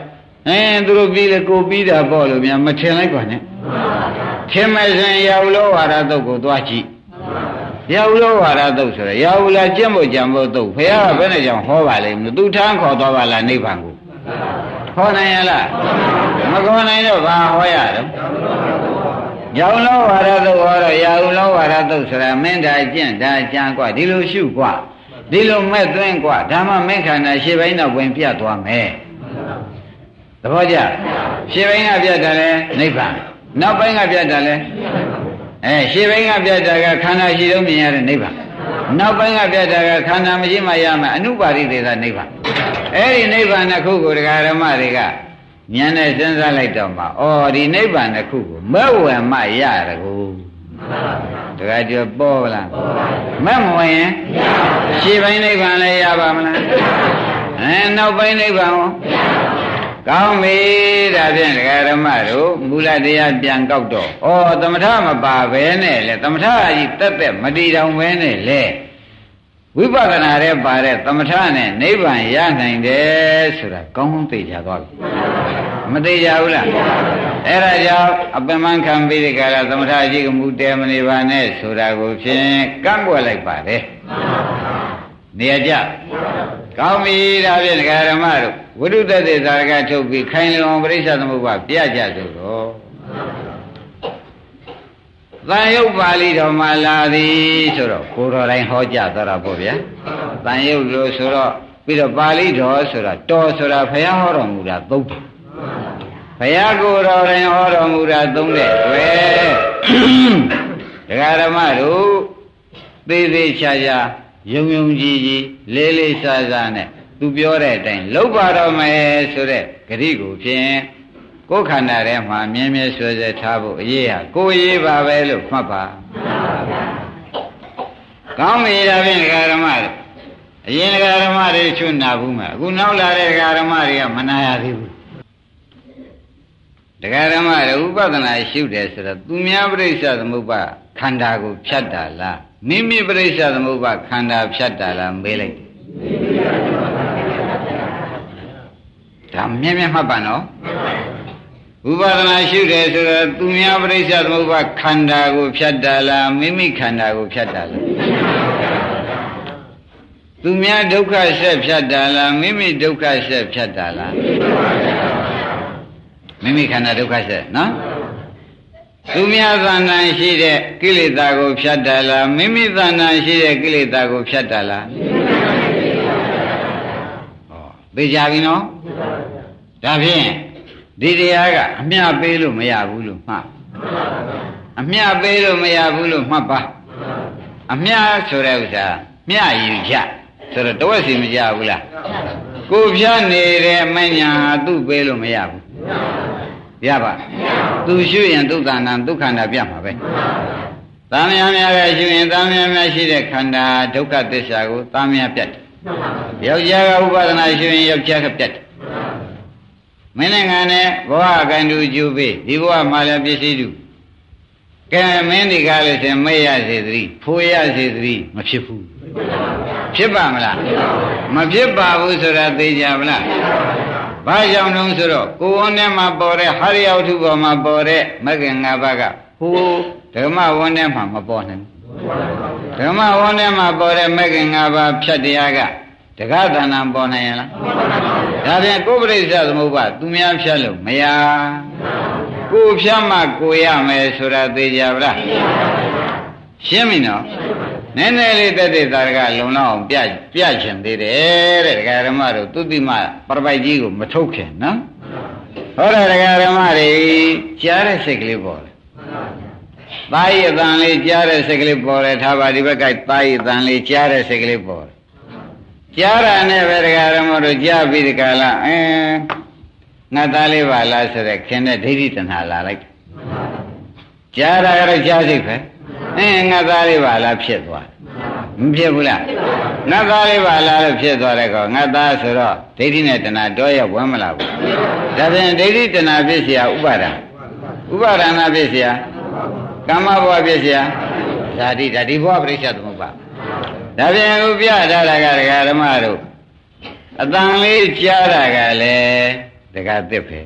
အင်းသူတို့ပြီးလေကိုပြီးတာပေါ့လို့များမထင်လိုက်ပါနဲ့ထင်မယ်ဆိုရင်ရာဟုလောဝါဒတုတ်ကိုသွားကြည့် ရာဟုလောဝါဒတုတ်ဆိုရရာဟုလာကျင့်ဖို့ကြံဖို့တုတ်ဖះကဘယ်နဲ့ကြောင့်ဟောပါလိမ့်မလို့သူထမ်းခေါ်သွားပါလားနိဗ္ဗာန်ကိုဟောနိုင်ရလားမခေါ်နိုင်တော့ဘာဟောရတော့ရောင်လောဝါရသုတ်ဟောတော့ရာဟုလောဝါရသုတ်ဆိုတာမင်းဒါကျင့်ဒါကြံกว่าဒီလိုရှုกว่าဒီလိုမဲ့သွင်းกว่าဓမ္မမင်းခန္ဓာရှေ့ပိုင်းတော့ဝင်ပြတ်သွားမယ်သဘောကျရှေ့ပိုင်းကပြတ်တယ်လေနိဗ္ဗာန်နောက်ပိုင်းကပြတ်တယ်လေ အဲရှေ့ပိုင်းကပြတ်တာကခန္ဓာရှိတော့မြင်ရတဲ့နိဗ္ဗာန်နောက်ပိုင်းကပြတ်တာကခန္ဓာမရှိမှရမယ်အနုပါရိသေသနိဗ္ဗာန်အဲ့ဒီနိဗ္ဗာန်တစ်ခုကိုဒကာဓမ္မတွေကဉာဏ်နဲ့စဉ်းစားလိုက်တော့မှဩဒီနိဗ္ဗာန်တစ်ခုကိုမဲ့ဝယ်မှရတကူဒတခါကျွပေါ်လားမက်မဝင်ရင်ရှေ့ပိုင်းနိဗ္ဗာန်လည်းရပါမလားအဲနောက်ပိုင်းနိဗ္ဗာန်ရော ကောင်းပြီဒါဖြင့်ဒကာဓမ္မတို့မူလတရားပြန်ကောက်တော့ဩသမထမပါဘဲနဲ့လေသမထကြီးတက်တက်မတည်တောင်ပဲနဲ့လေဝိပဿနာရဲ့ပါတဲ့သမထနဲ့နိဗ္ဗာန်ရနိုင်တယ်ဆိုတာကောင်းကောင်းသိကြသွားပြီမသိကြဘူးလားအဲ့ဒါကြောင့်အပမခံပြီးဒီကရသမထကြီးကမူတဲမနေပါနဲ့ဆိုတာကိုဖြင့်ကန့်ကွက်လိုက်ပါတယ်နေရာကြ ကောင်းပြီဒါဖြင့်ဒကာဓမ္မတို့ဝိတုတ္တသေသာရကထုတ်ပြီးခိုင်လုံပရိစ္ဆသမုပ္ပါပြကြဆိုတော့သံယုတ်ပါဠိတော်မှာလာသည်ဆိုတော့ကိုတော်တိုင်းဟောကြားသွားတာပေါ့ဗျာသံယုတ်လို့ဆိုတော့ပြီးတော့ပါဠိတော်ဆိုတာတော်ဆိုတာဘုရားဟောတော်မူတာသုံးတယ်ဘုရားကိုယ်တော်တိုင်းဟောတော်မူတာသုံးတဲ့တွေ့ဒကာဓမ္မတို့သေးသေးချာချာ ယုံယုံကြည်ကြည်လေးလေးစားစားနဲ့သူပြောတဲ့အတိုင်းလောက်ပါတော့မယ်ဆိုတဲ့ဂရိကိုဖြင့်ကိုယ်ခန္ဓာထဲမှာမြဲမြဲဆွဲဆွဲထားဖို့အရေးဟာကိုယ်ရေးပါပဲလို့မှတ်ပါကောင်းပြီဒါဖြင့်ဒကာဓမ္မတွေအရင်ဒကာဓမ္မတွေချွတ်နာဘူးမှာအခုနောက်လာတဲ့ဒကာဓမ္မတွေကမနာရသေးဘူးဒကာဓမ္မတွေဥပဒနာရှုတယ်ဆိုတော့သူများပြိဿသမုပ္ပါခန္ဓာကိုဖြတ်တာလား မိမိပြိဿသမုပ္ပါခန္ဓာဖြတ်တာလားမေးလိုက်တယ်ဒါမြဲမြဲမှတ်ပါနော်ဥပါဒနာရှုတယ်ဆိုတော့သူများပြိဿသမုပ္ပါခန္ဓာကိုဖြတ်တာလားမိမိခန္ဓာကိုဖြတ်တာလားသူများဒုက္ခဆက်ဖြတ်တာလားမိမိဒုက္ခဆက်ဖြတ်တာလားမိမိခန္ဓာဒုက္ခဆက်နော် သူများသဏ္ဍာန်ရှိတဲ့ကိလေသာကိုဖြတ်တာလားမိမိသဏ္ဍာန်ရှိတဲ့ကိလေသာကိုဖြတ်တာလားဟောသိကြပြီနော်ဒါဖြင့်ဒီတရားကအမျှပေးလို့မရဘူးလို့မှတ်အမျှပေးလို့မရဘူးလို့မှတ်ပါအမျှဆိုတဲ့ဥစ္စာမျှယူချဆိုတော့တဝက်စီမကြဘူးလားကိုဖြတ်နေတဲ့မညာဟာသူ့ပေးလို့မရဘူး ရပါသူရှုရင်ဒုက္ခနာဒုက္ခနာပြမှာပဲသာမယများကရှုရင်သာမယများရှိတဲ့ခန္ဓာဒုက္ခသစ္စာကိုသာမယပြတ်တယ်ယောက်ျားကဥပါဒနာရှုရင်ယောက်ျားကပြတ်တယ်မင်းနဲ့ငါနဲ့ဘဝကံတူကျူပြီဒီဘဝမှာလည်းပစ္စည်းတူကဲမင်းဒီကားလို့ရှင်မေ့ရစေသတိဖိုးရစေသတိမဖြစ်ဘူးဖြစ်ပါမလားမဖြစ်ပါဘူးဆိုတာသိကြမလား ဘာကြောင့်လဲဆိုတော့ကိုယ်ဝန်းထဲမှာပေါ်တဲ့ဟာရယဝတ္ထုပေါ်မှာပေါ်တဲ့မဂ္ဂင်၅ပါးကဟိုဓမ္မဝန်းထဲမှာမပေါ်နိုင်ဘူးဓမ္မဝန်းထဲမှာပေါ်တဲ့မဂ္ဂင်၅ပါးဖြတ်တရားကတက္ကသဏ္ဍာန်ပေါ်နိုင်ရလားဒါပြန်ကိုယ်ပရိစ္ဆသမုပ္ပါသူများဖြတ်လို့မရကိုဖြတ်မှကိုရမယ်ဆိုတာသိကြပါလားရှင်းပြီနော် နည်းနည်းလေးတက်တဲ့သာရကလုံလောက်အောင်ပြပြချင်သေးတယ်တဲ့ဒကာရမတို့သူတိမပရပိုက်ကြီးကိုမထုတ်ခင်နော်ဟောတယ်ဒကာရမတွေကြားတဲ့စိတ်ကလေးပေါ်တယ်သားရည်အတန်လေးကြားတဲ့စိတ်ကလေးပေါ်တယ်ထားပါဒီဘက်ကသားရည်အတန်လေးကြားတဲ့စိတ်ကလေးပေါ်တယ်ကြားတာနဲ့ပဲဒကာရမတို့ကြားပြီးဒီကလာအင်းငါသားလေးပါလားဆိုတဲ့ခင်တဲ့ဒိဋ္ဌိတဏှာလာလိုက်ကြားတာကတော့ကြားစိတ်ပဲ အင်းငါသားလေးပါလားဖြစ်သွားမဖြစ်ဘူးလားငါသားလေးပါလားလို့ဖြစ်သွားတဲ့ကောငါသားဆိုတော့ဒိဋ္ဌိနဲ့တဏှာတော့ရဝင်မလာဘူးဒါဖြင့်ဒိဋ္ဌိတဏှာဖြစ်เสียဥပါဒံဥပါဒနာဖြစ်เสียကမ္မဘဝဖြစ်เสียဇာတိဓာတိဘဝပရိစ္ဆေသမုပ္ပါဒါဖြင့်ဥပြထားတာကဒကာဓမ္မတို့အတန်လေးကြားတာကလည်းဒကာသစ်ပဲ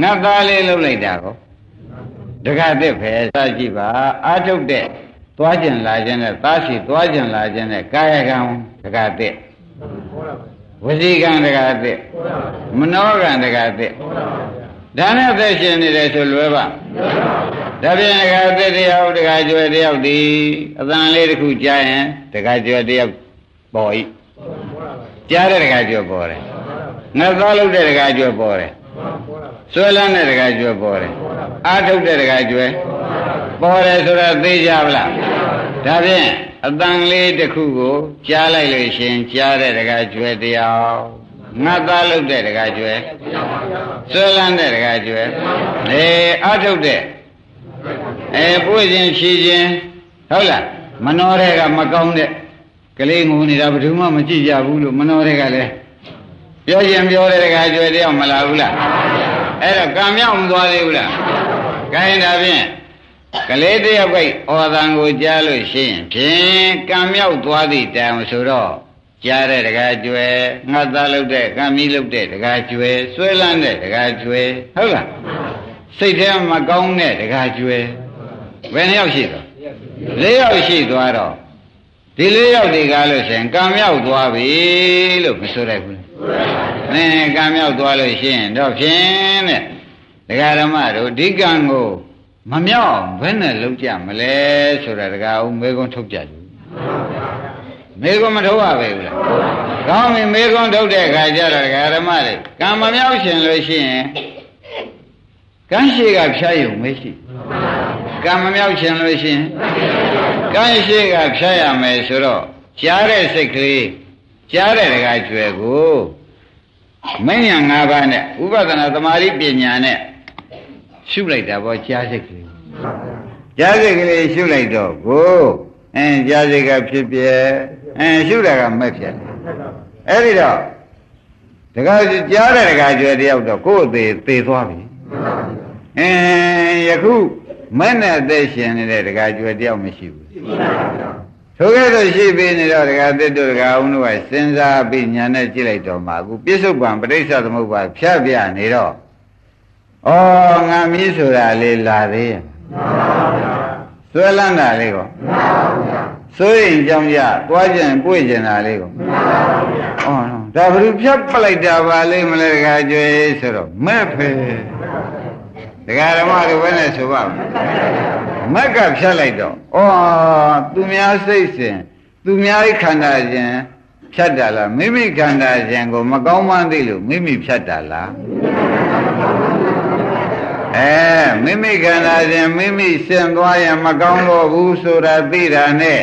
ငါသားလေးလှုပ်လိုက်တာကော ဒကာသစ်ပဲစကြည့်ပါအာထုတ်တဲ့သွားကျင်လာခြင်းနဲ့သားရှိသွားကျင်လာခြင်းနဲ့ကာယကံဒကာသစ်ဝစီကံဒကာသစ်မနောကံဒကာသစ်ဒါနဲ့သက်ရှင်နေတယ်ဆိုလွယ်ပါဒါပြန်ဒကာသစ်တယောက်ဒကာကျွယ်တယောက်ဒီအတန်လေးတစ်ခုကြားရင်ဒကာကျွယ်တယောက်ပေါ်ဤကြားတဲ့ဒကာကျွယ်ပေါ်တယ်ငါသားလုပ်တဲ့ဒကာကျွယ်ပေါ်တယ် ဆွဲလန်းတဲ့ဒကာကျွယ်ပေါ်တယ်အာထုတ်တဲ့ဒကာကျွယ်ပေါ်တယ်ဆိုတော့သိကြဗလားဒါဖြင့်အတန်လေးတစ်ခုကိုကြားလိုက်လို့ရှင်ကြားတဲ့ဒကာကျွယ်တယောက်ငါသားလုပ်တဲ့ဒကာကျွယ်ဆွဲလန်းတဲ့ဒကာကျွယ်လေအာထုတ်တဲ့ဒအဲပွေခြင်းဖြည်ခြင်းဟုတ်လားမနှောတဲ့ကမကောင်းတဲ့ကလေးငုံနေတာဘယ်သူမှမကြည့်ကြဘူးလို့မနှောတဲ့ကလည်းပြောရင်ပြောတဲ့ကကြွယ်တယောက်မလာဘူးလား အဲ့တော့ကံမြောက်မသွားသေးဘူးလားခိုင်းတာဖြင့်ကလေးတယောက်ကဩသံကိုကြားလို့ရှိရင်ဖြင့်ကံမြောက်သွားသည့်တိုင်ဆိုတော့ကြားတဲ့တကားကျွယ်ငှက်သားလုပ်တဲ့ကံမီးလုပ်တဲ့တကားကျွယ်ဆွဲလန်းတဲ့တကားကျွယ်ဟုတ်လားစိတ်ထဲမကောင်းတဲ့တကားကျွယ်ဘယ်နှယောက်ရှိတော့လေးယောက်ရှိသွားတော့ဒီလေးယောက်ဒီကားလို့ရှိရင်ကံမြောက်သွားပြီလို့မဆိုရဘူး။ အဲကံမြောက်သွားလို့ရှိရင်တော့ဖြင့်တဲ့ဒကာဓမ္မတို့ဒီကံကိုမမြောက်ဘယ်နဲ့လုံးကြမလဲဆိုတာဒကာဦးမေကွန်းထုတ်ကြတယ်။မေကွန်းမထုတ်ရပဲဘူးလား။ကောင်းပြီမေကွန်းထုတ်တဲ့အခါကျတော့ဒကာဓမ္မတွေကံမမြောက်ရှင်လို့ရှိရင်ကံရှိကဖြားယုံမရှိကံမမြောက်ရှင်လို့ရှိရင်ကံရှိကဖြားရမယ်ဆိုတော့ကြားတဲ့စိတ်ကလေးကြားတဲ့တကားကျွယ်ကို မဉ္ဇဏ်၅ပါးနဲ့ဥပဒနာသမာဓိပညာနဲ့ရှုလိုက်တာပေါ့ကြားစိတ်ကလေးကြားစိတ်ကလေးရှုလိုက်တော့ကိုအင်းကြားစိတ်ကဖြစ်ပြဲအင်းရှုတာကမက်ဖြစ်တယ်အဲ့ဒီတော့တကားကြားတဲ့တကားကျွယ်တယောက်တော့ကိုယ်အသေးသေသွားပြီအင်းယခုမဲ့နဲ့အသက်ရှင်နေတဲ့တကားကျွယ်တယောက်မရှိဘူး ထိုကဲ့သို့ရှိပြီးနေတော့တကားသစ်တို့တကားအောင်တို့ကစဉ်းစားပြီးညာနဲ့ကြည့်လိုက်တော့မှအခုပြစ္ဆုတ်ပံပဋိစ္စသမုပ္ပါဖြတ်ပြနေတော့ဩငါမီးဆိုတာလေးလာသေးရဲ့သွဲလန်းတာလေးကောစိုးရင်ကြောင်းကြသွားကြင်ပွေ့ကြင်တာလေးကောဩဒါဘ ᱹ ဖြတ်ပလိုက်တာပါလိမ့်မလဲတကားကျွေးဆိုတော့မဲ့ဖေ ဒကာဓမ္မတို့ဘယ်နဲ့ဆိုပါ့မက်ကဖြတ်လိုက်တော့ဩသူများစိတ်စဉ်သူများခန္ဓာရှင်ဖြတ်တာလားမိမိခန္ဓာရှင်ကို မကောင်းမှန်းသိလို့မိမိဖြတ်တာလားအဲမိမိခန္ဓာရှင်မိမိဆင်သွားရင်မကောင်းတော့ဘူးဆိုတာသိတာနဲ့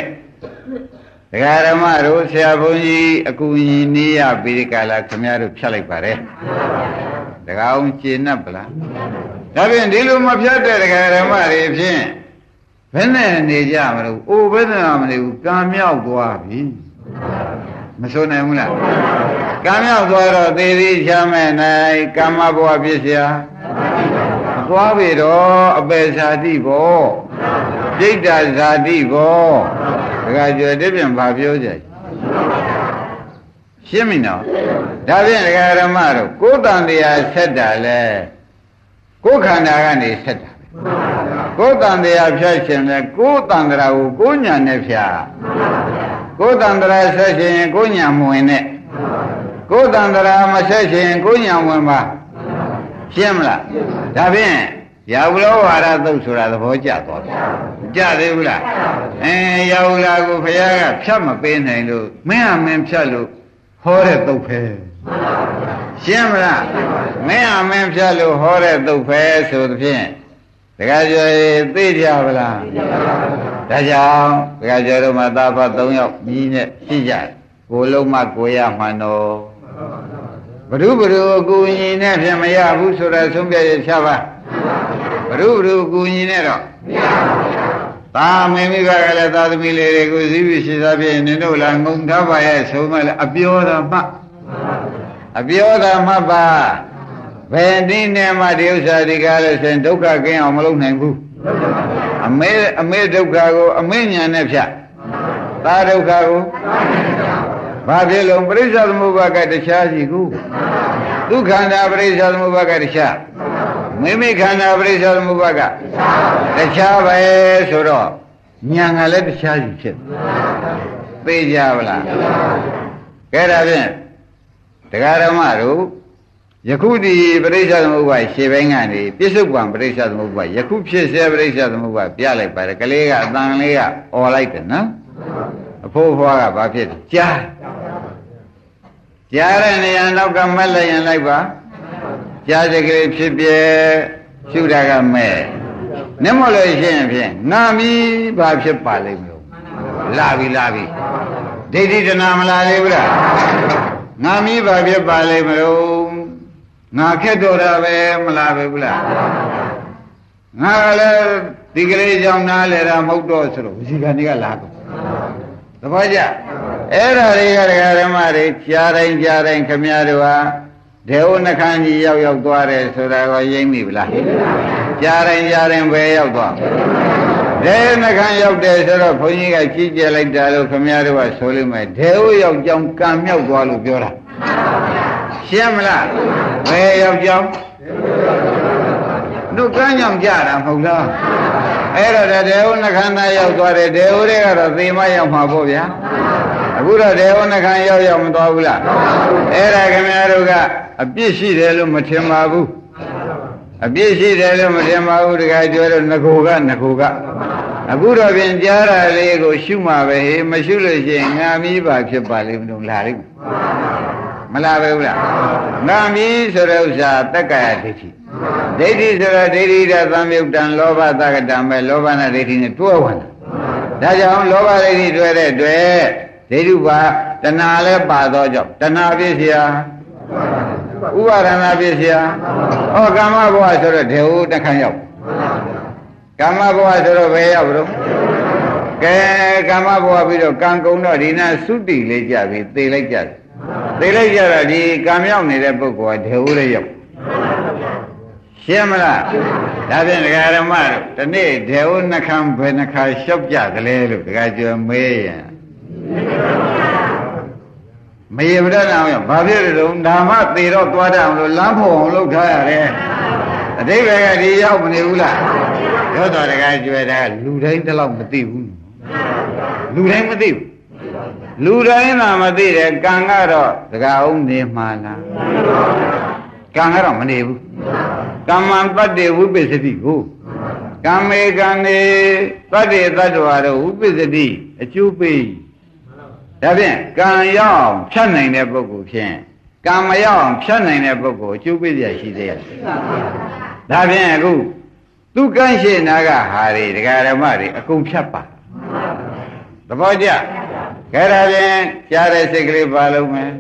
ဒကာဓမ္မတို့ဆရာဘုန်းကြီးအကူအညီနေရပြီးဒီကလာခင်ဗျားတို့ဖြတ်လိုက်ပါတယ်ဒကာအောင်ရှင်း납ဗလား ဒါဖြင့်ဒီလိုမဖြတ်တဲ့ဒကာဓမ္မတွေဖြင့်ဘယ်နဲ့နေကြမလို့အိုဘယ်နဲ့မနေဘူးကံမြောက်သွားပြီမဆိုနိုင်ဘူးလားကံမြောက်သွားတော့သေသေးချမ်းမဲ့နိုင်ကမ္မဘဝဖြစ်เสียသွားပြီတော့အပေဇာတိဘောဒိဋ္ဌာဇာတိဘောဒကာကျွယ်တပြန်ဘာပြောကြရှင်းပြီနော်ဒါဖြင့်ဒကာဓမ္မတို့ကိုယ်တန်တရားဆက်တာလဲ ကိုယ်ခန္ဓာကနေဆက်တာကိုယ်တန်တရားဖြတ်ခြင်းလဲကိုယ်တန်တရားကိုကိုယ်ညာနဲ့ဖြတ်ကိုယ်တန်တရားဆက်ခြင်းကိုယ်ညာမဝင်နဲ့ကိုယ်တန်တရားမဆက်ခြင်းကိုယ်ညာဝင်ပါရှင်းမလားဒါဖြင့်ရာဟုလောဝါရသုတ်ဆိုတာသဘောကျသွားပြီကြသေးဘူးလားအဲရာဟုလာကိုဘုရားကဖြတ်မပေးနိုင်လို့မင်းအမင်းဖြတ်လို့ဟောတဲ့သုတ်ပဲ ရှင်းမလားမင်းအမင်းဖြတ်လို့ဟောတဲ့သုတ်ပဲဆိုသဖြင့်တခါကျော်သိကြပါလားဒါကြောင့်တခါကျော်တို့မှာသာဖတ်၃ယောက်ကြီးနဲ့ရှိကြကိုလုံးမကိုရမှန်တော့ဘ ᱹ ဘ ᱹ အကူအညီနဲ့ဖြင့်မရဘူးဆိုတာဆုံးဖြတ်ရချပါဘ ᱹ ဘ ᱹအကူအညီနဲ့တော့မရပါဘူးသာမင်းမိဘကလည်းသာသမီလေးတွေကိုစည်းပြီးရှိသားဖြစ်နင်တို့လားငုံထားပါရဲ့ဆိုမှလည်းအပြောတော်မှ အပြောတော်မှပါဘယ်နည်းနဲ့မှဒီဥစ္စာဒီကားလို့ဆိုရင်ဒုက္ခကင်းအောင်မလုပ်နိုင်ဘူးအမေအမေဒုက္ခကို အမေညာနဲ့ဖြတ်သာဒုက္ခကိုဘာဖြစ်လို့ပရိစ္ဆေသမုပ္ပါကတခြားစီကူဒုက္ခန္တာပရိစ္ဆေသမုပ္ပါကတခြားမိမိခန္ဓာပရိစ္ဆေသမုပ္ပါကတခြားပဲဆိုတော့ညာကလည်းတခြားစီဖြစ်သိကြပါလားကဲဒါဖြင့် တရားဓမ္မတို့ယခုဒီပရိစ္ဆေသမုပ္ပါရှေ့ဘင်းကနေပြစ္ဆုတ်ပံပရိစ္ဆေသမုပ္ပါယခုဖြစ်စေပရိစ္ဆေသမုပ္ပါပြလိုက်ပါတယ်ကလေးကအတန်လေးကអော်လိုက်တယ်နော်အဖိုးဖွားကဘာဖြစ်လဲကြားကြားတဲ့နေရာနောက်ကမက်လိုက်ရင်လိုက်ပါကြားစကလေးဖြစ်ပြဲရှုတာကမဲ့နမလို့ရှိရင်ဖြင့်ငါမီးဘာဖြစ်ပါလိမ့်မလို့လာပြီလာပြီဒိဋ္ဌိတနာမလာလေဘူးလား ငါမီးဘာဖြစ်ပါလိမ့်မလို့ငါခက်တော်တာပဲမလားပဲဘူးလားငါလည်းဒီကလေးကြောင့်နားလဲတာမဟုတ်တော့ဆိုတော့ဝစီကံတွေကလာတော့သဘောကျအဲ့ဒါတွေကဒကာဓမ္မတွေကြားတိုင်းကြားတိုင်းခမရတို့ဟာဒေဝနှခမ်းကြီးရောက်ရောက်သွားတယ်ဆိုတာကိုရိမ့်မိဗလားကြားတိုင်းကြားတိုင်းပဲရောက်သွား ဒေဝနှခမ်းရောက်တယ်ဆိုတော့ဘုန်းကြီးကကြီးကျယ်လိုက်တာလို့ခမရတို့ကဆိုလိမ့်မယ်ဒေဝရောက်ကြောင်းကံမြောက်သွားလို့ပြောတာရှင်းမလားဘယ်ရောက်ကြောင်းတို့ကမ်းကြောင်ကြတာမဟုတ်လားအဲ့တော့ဒေဝနှခမ်းသားရောက်သွားတယ်ဒေဝတွေကတော့သေမရောက်မှာပေါ့ဗျာအခုတော့ဒေဝနှခမ်းရောက်ရောက်မသွားဘူးလားအဲ့ဒါခင်ဗျားတို့ကအပြစ်ရှိတယ်လို့မထင်ပါဘူး အပြစ်ရှိတယ်လို့မထင်ပါဘူးတခါပြောတော့ငကိုကငကိုကအခုတော့ပြင်ကြားတာလေးကို ရှုမှပဲဟေးမရှုလို့ရှိရင်ငါမီးပါဖြစ်ပါလိမ့်မလို့လာလိမ့်မလားပဲဘူးလားငါမီးဆိုတဲ့ဥစ္စာတက္ကရာဒိဋ္ဌိဒိဋ္ဌိဆိုတော့ဒိဋ္ဌိရသံယုတ်တံလောဘသကတံပဲလောဘနဲ့ဒိဋ္ဌိနဲ့တွဲဝင်တာဒါကြောင့်လောဘဒိဋ္ဌိတွဲတဲ့တွေ့ဒိဋ္ဌုပါတဏှာလည်းပါသောကြောင့်တဏှာပြည့်စရာ ဥပါဒနာပြည့်စရာဟောကာမဘဝဆိုတော့ဒေဝတခန့်ရောက်ကာမဘဝဆိုတော့ဘယ်ရောက်လို့ကဲကာမဘဝပြီးတော့ကံကုံတော့ဒီနာသုတိလေးကြပြီသေလိုက်ကြတယ်သေလိုက်ကြတော့ဒီကံမြောက်နေတဲ့ပုဂ္ဂိုလ်ကဒေဝလေးရောက်ရှင်းမလားဒါဖြင့်ဒကာရမတို့ဒီနေ့ဒေဝနှခမ်းဘယ်နှခါလျှောက်ကြကလေးလို့ဒကာကျော်မေးရင် မရေပဒနာအောင်ဘာဖြစ်လို့လဲဒါမှသေတော့သွားတတ်အောင်လို့လမ်းဖို့အောင်လုပ်ထားရတယ်အတိဘယ်ကဒီရောက်မနေဘူးလားရောတော်တကားကျွဲတာလူတိုင်းတလောက်မသိဘူးလူတိုင်းမသိဘူးလူတိုင်းသာမသိတယ်ကံကတော့တကားအောင်နေမှာလားကံကတော့မနေဘူးကမ္မံတတ္တေဝိပစ္စတိကိုကမ္မေကံနေတတ္တေတတ္တဝါတို့ဝိပစ္စတိအကျိုးပေး ဒါဖြင့်ကံရောက်ဖြတ်နိုင်တဲ့ပုဂ္ဂိုလ်ဖြင့်ကံမရောက်ဖြတ်နိုင်တဲ့ပုဂ္ဂိုလ်အကျိုးပေးရရှိသေးရဲ့ဒါဖြင့်အခုသူကန့်ရှိနာကဟာတွေဒကာရမတွေအကုန်ဖြတ်ပါသဘောကျခဲဒါဖြင့်ကြားတဲ့စိတ်ကလေးပါလုံးမယ်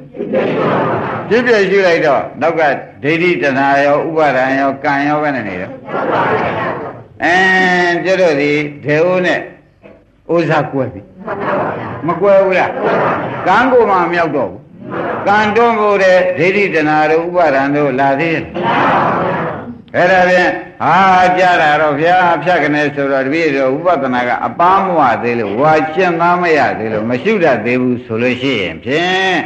ပြည့်ပြည့်ရှိလိုက်တော့နောက်ကဒိဋ္ဌိတဏှာရောဥပါဒံရောကံရောပဲနေတယ်အဲကျတော့ဒီဒေဝနဲ့ ဥစ္စာကွဲပြီမကွဲဘူးလားကံကိုမှမရောက်တော့ဘူးကံတွန်းဖို့တဲ့ဒိဋ္ဌိတဏှာတို့ဥပါဒံတို့လာသေးရဲ့အဲ့ဒါဖြင့်ဟာကြတာတော့ဗျာဖြတ်ကနေဆိုတော့တပည့်တော်ဥပဒနာကအပားမဝသေးလို့ဝါကျင့်သားမရသေးလို့မရှုတတ်သေးဘူးဆိုလို့ရှိရင်ဖြင့်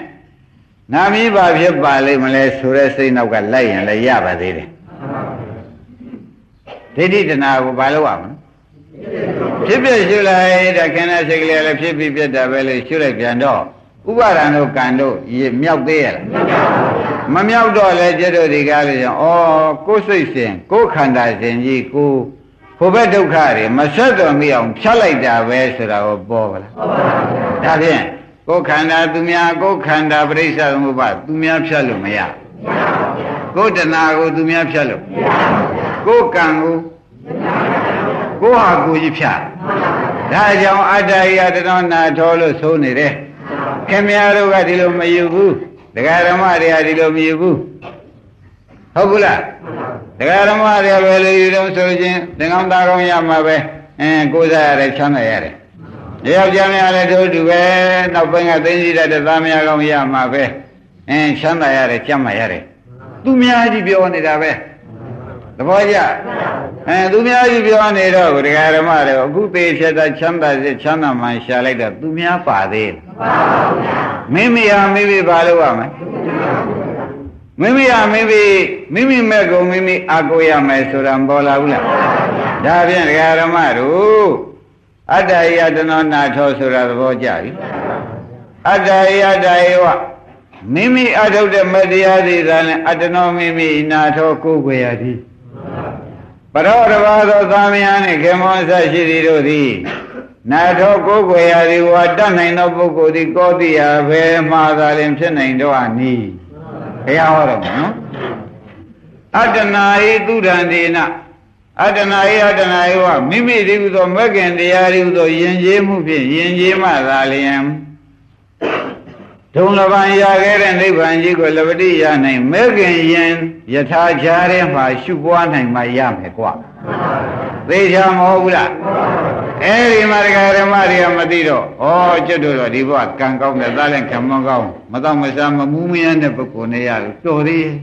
နာမည်ပါဖြစ်ပါလိမ့်မလဲဆိုတဲ့စိတ်နောက်ကလိုက်ရင်လည်းရပါသေးတယ်ဒိဋ္ဌိတဏှာကိုဘာလို့ရမလဲ ဖြစ်ဖြစ်ရှုလိုက်တဲ့ခန္ဓာစိတ်ကလေးလည်းဖြစ်ပြီးပြတ်တာပဲလို့ရှုလိုက်ပြန်တော့ဥပါဒံတို့ကံတို့မြောက်သေးရလားမမြောက်တော့လဲကျတို့ဒီကားလို့ကြောင့်ဩကိုယ်စိတ်စဉ်ကိုယ်ခန္ဓာစဉ်ကြီးကိုဟိုဘက်ဒုက္ခတွေမဆက်တော်မိအောင်ဖြတ်လိုက်တာပဲဆိုတာကိုပေါ်ပါလားဒါဖြင့်ကိုယ်ခန္ဓာသူများကိုယ်ခန္ဓာပြိဿသမုပ္ပါသူများဖြတ်လို့မရကိုယ်တဏှာကိုသူများဖြတ်လို့ကိုယ်ကံကို ကိုယ်ဟာကိုယ်ကြီးဖြတ်ဒါကြောင့်အတ္တယတနောနာထောလို့ဆိုနေတယ်ခင်ဗျားတို့ကဒီလိုမယူဘူးဒကာဓမ္မတွေကဒီလိုမယူဘူးဟုတ်ဘူးလားဒကာဓမ္မတွေကပဲလေယူတော့ဆိုချင်းသင်္ကန်းသားကောင်းရမှာပဲအင်းကိုးစားရတယ်ချမ်းသာရတယ်ယောက်ျားများလည်းတို့တူပဲနောက်ပိုင်းကသိသိတတ်တဲ့သားများကောင်းရမှာပဲအင်းချမ်းသာရတယ်ကြမ်းမာရတယ်သူများကြီးပြောနေတာပဲ သဘောကျအဲသူများကြီးပြောနေတော့ဒကာဓမ္မတွေအခုသေးဖြစ်တာချမ်းသာစေချမ်းသာမှရှာလိုက်တော့သူများပါသေးလားမပါဘူးမိမိဟာမိမိပါလို့ရမယ်မိမိဟာမိမိမိမိမဲ့ကုံမိမိအာကိုရမယ်ဆိုတာမပေါ်လာဘူးလားဒါဖြင့်ဒကာဓမ္မတို့အတ္တယတနောနာထောဆိုတာသဘောကျပြီအတ္တယတ္တယဝမိမိအထုတ်တဲ့မတရားတွေသာလဲအတ္တနောမိမိနာထောကိုယ်ွယ်ရသည် ပရောတဘာသောသာမယနှင့်ခေမောဆရှိသည်တို့သည်နာထောကိုယ်ွယ်ရသည်ဝါတတ်နိုင်သောပုဂ္ဂိုလ်သည်ကောတိယဘယ်မှာသာလင်ဖြစ်နိုင်တော့အနီးဘုရားဟောတော့နော်အတ္တနာဤသူဒံဒေနအတ္တနာဤအတ္တနာဤဝမိမိတည်းဟူသောမဂ္ဂင်တရားဤဟူသောယဉ်ကျေးမှုဖြင့်ယဉ်ကျေးမှသာလျင် ဒဒုံလပံရခဲ့တဲ့နိဗ္ဗာန်ကြီးကိုလပတိရနိုင်မဲခင်ရင်ယထာချားထဲမှာရှုပွားနိုင်မှရမယ်ကွာသေချာမဟုတ်ဘူးလားအဲ့ဒီမှာဒကာဓမ္မတွေကမသိတော့ဩကျွတ်တို့တော့ဒီဘဝကံကောင်းတယ်သားလည်းခံမကောင်းမတော့မစားမမူးမရတဲ့ပုဂ္ဂိုလ်နေရလို့တော်သေးရဲ့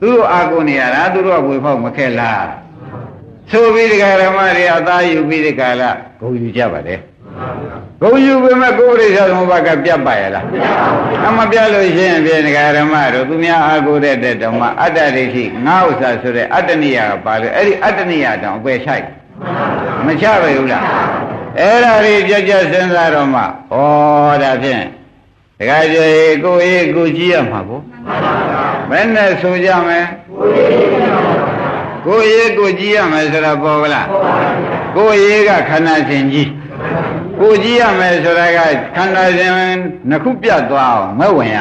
သူတို့အာကိုနေရတာသူတို့ကဝေဖောက်မခက်လားဆိုပြီးဒကာဓမ္မတွေအသားယူပြီးဒီကလာဂုံယူကြပါလေ ဂုံယူပေမဲ့ကိုယ်ရိစ္ဆာသမုပ္ပါကပြတ်ပါရဲ့လားအမပြတ်လို့ရှိရင်ပြေဒကာဓမ္မတို့သူများအာကိုတဲ့တဲ့ဓမ္မအတ္တဒိဋ္ဌိငါဥစ္စာဆိုတဲ့အတ္တနိယကပါလို့အဲ့ဒီအတ္တနိယတောင်အပယ်ချိုက်မချပဲဘူးလားအဲ့ဒါတွေကြကြစဉ်းစားတော့မှဩဒါဖြင့်ဒကာကျေကိုရေးကိုကြည့်ရမှာကိုဘယ်နဲ့ဆိုကြမလဲကိုရေးကိုကြည့်ရမယ်ဆိုတာပေါ်ကလားကိုရေးကခန္ဓာရှင်ကြီး ကိုကြည့်ရမယ်ဆိုတာကခန္ဓာရှင်နှစ်ခုပြတ်သွားအောင်မဝင်ရ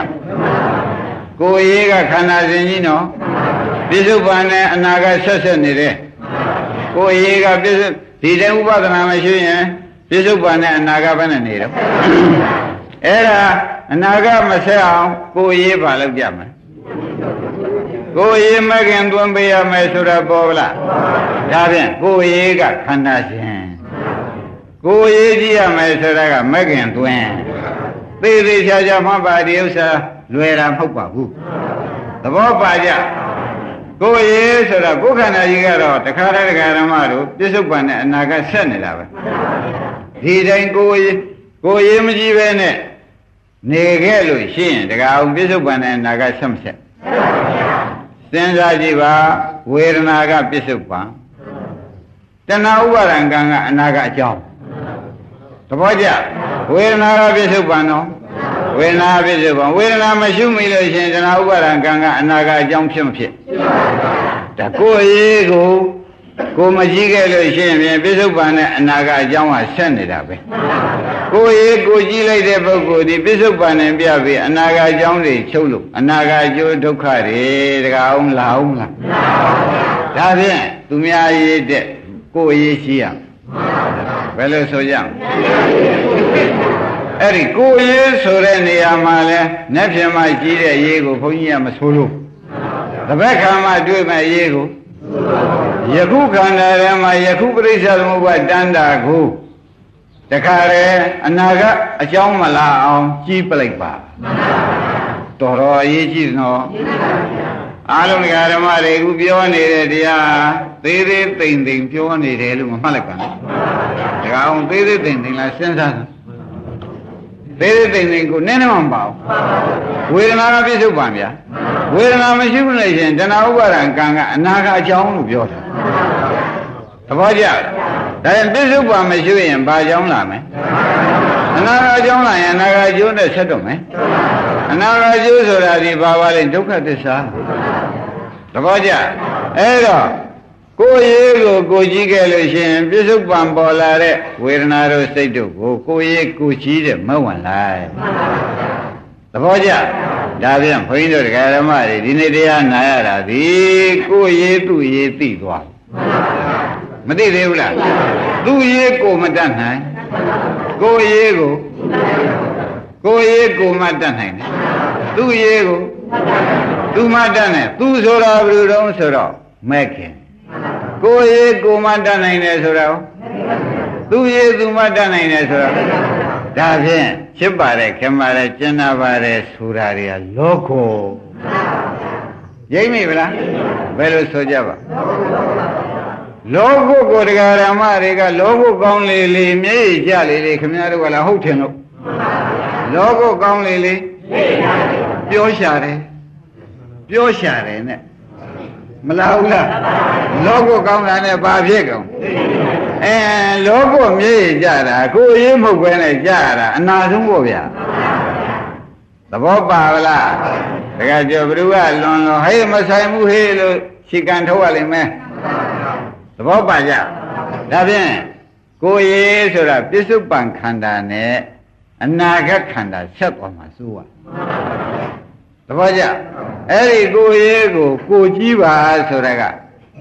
ကိုရေးကခန္ဓာရှင်ကြီးနော်ပြစ္ဆုတ်ပန်နဲ့အနာကဆက်ဆက်နေတယ်ကိုရေးကပြစ္ဆုတ်ဒီတည်းဥပဒနာမရှိရင်ပြစ္ဆုတ်ပန်နဲ့အနာကဘယ်နဲ့နေတော့အဲ့ဒါအနာကမဆက်အောင်ကိုရေးပါလို့ကြမယ်ကိုရေးမခင်သွင်းပေးရမယ်ဆိုတာပေါ်လားဒါဖြင့်ကိုရေးကခန္ဓာရှင် ကိုရေးကြည့်ရမယ်ဆိုတာကမခင်သွင်းသေးသေးချာချာမှပါဒီဥစ္စာလွယ်တာမဟုတ်ပါဘူးသဘောပါကြကိုရေးဆိုတာကိုယ်ခန္ဓာကြီးကတော့တခါတည်းတခါဓမ္မတို့ပြစ္ဆုတ်ပန်နဲ့အနာကဆက်နေတာပဲဒီတိုင်းကိုရေးကိုရေးမကြည့်ပဲနဲ့နေခဲ့လို့ရှိရင်တခါအောင်ပြစ္ဆုတ်ပန်နဲ့အနာကဆက်မဆက်စဉ်းစားကြည့်ပါဝေဒနာကပြစ္ဆုတ်ပန်တဏှာဥပါဒံကံကအနာကအကြောင်းသ ဘောကျဝေဒနာကပြစ္ဆုတ်ပန်တော့ဝေဒနာပြစ္ဆုတ်ပန်ဝေဒနာမရှိမိလို့ရှိရင်တဏှာဥပါဒံကံကအနာကအကြောင်းဖြစ်မဖြစ်ဒါကိုယ်ရေးကိုကိုမကြည့်ခဲ့လို့ရှိရင်ပြစ္ဆုတ်ပန်နဲ့အနာကအကြောင်းကဆက်နေတာပဲကိုယ်ရေးကိုကြည့်လိုက်တဲ့ပုဂ္ဂိုလ်ဒီပြစ္ဆုတ်ပန်နဲ့ပြပြီးအနာကအကြောင်းတွေချုပ်လို့အနာကအကျိုးဒုက္ခတွေတကအောင်လာအောင်လားဒါဖြင့်သူများရေးတဲ့ကိုယ်ရေးရှိရ ဘယ်လိုဆိုကြမလဲအဲ့ဒီကိုယ်ရေးဆိုတဲ့နေရာမှာလဲနှက်ပြင်မှကြီးတဲ့ရေးကိုဘုန်းကြီးကမဆိုလို့တပည့်ခံမှတွေ့မဲ့ရေးကိုယခုခန္ဓာထဲမှာယခုပရိစ္ဆေသမုပ္ပါတန်တာကိုတခါလေအနာကအကြောင်းမလာအောင်ကြီးပလိုက်ပါတော်တော်အရေးကြီးနော် အားလုံးဓမ္မတွေခုပြောနေတဲ့တရားသေးသေးသိမ့်သိမ့်ပြောနေတယ်လို့မမှတ်လိုက်ပါနဲ့ဒါကောင်သေးသေးသိမ့်သိမ့်လားစဉ်းစားသေးသေးသိမ့်သိမ့်ကိုနည်းနည်းမှမပါဘူးဝေဒနာကပြစ္ဆုတ်ပံဗျာဝေဒနာမရှိဘူးလို့ရှင်တဏှာဥပါဒံကံကအနာကအကြောင်းလို့ပြောတာသဘောကျဒါရင်ပြစ္ဆုတ်ပံမရှိရင်ဘာကြောင်းလာမလဲအနာကအကြောင်းလာရင်အနာကအကျိုးနဲ့ဆက်တော့မယ် အနာကအကျိုးဆိုတာဒီဘာပါလဲဒုက္ခသစ္စာသဘောကျအဲ့တော့ကိုယ်ရေးကိုကိုကြည့်ခဲ့လို့ရှိရင်ပြစ္ဆုတ်ပံပေါ်လာတဲ့ဝေဒနာတို့စိတ်တို့ကိုကိုယ်ရေးကိုကြည့်တဲ့မဝင်လိုက်သဘောကျဒါပြန်ဘုန်းကြီးတို့ဓမ္မတွေဒီနေ့တရားနာရတာဒီကိုယ်ရေးသူ့ရေးသိသွားမသိသေးဘူးလားသူ့ရေးကိုမတတ်နိုင်ကိုယ်ရေးကို ကိုယ်ရေးကိုမတတ်နိုင်တယ်သူ့ရေးကိုသူမတတ်နိုင်သူဆိုတာဘယ်လိုတုံးဆိုတော့မဲ့ခင်ကိုယ်ရေးကိုမတတ်နိုင်တယ်ဆိုတော့သူရေးသူမတတ်နိုင်တယ်ဆိုတော့ဒါဖြင့်ဖြစ်ပါတယ်ခင်ပါတယ်ကျင်နာပါတယ်ဆိုတာတွေကလောကောရိမ့်မိဗလားဘယ်လိုဆိုကြပါလောကုကိုတရားဓမ္မတွေကလောကုကောင်းလေလေမျက်ရည်ကျလေလေခင်ဗျားတို့ကလည်းဟုတ်တယ်လို့ လောကုကောင်းလေလေပြောရှာတယ်ပြောရှာတယ်နဲ့မလားဘူးလားလောကုကောင်းတာနဲ့ဘာဖြစ်ကုန်အဲလောကုမျက်ရည်ကျတာကိုယ်ရေးမဟုတ်ပဲနဲ့ကျတာအနာဆုံးပေါ့ဗျာသဘောပါလားတကယ်ကြောဘ누구ကလွန်လွန်ဟေးမဆိုင်ဘူးဟေးလို့ရှီကန်ထုတ်ရလိမ့်မယ်သဘောပါကြဒါဖြင့်ကိုယ်ရေးဆိုတာပြစ္ဆုတ်ပံခန္ဓာနဲ့ အနာဂတ်ခန္ဓာဆက်သွားမှာစိုးရသဘောကျအဲ့ဒီကိုယ်ရေးကိုကိုကြည့်ပါဆိုတာက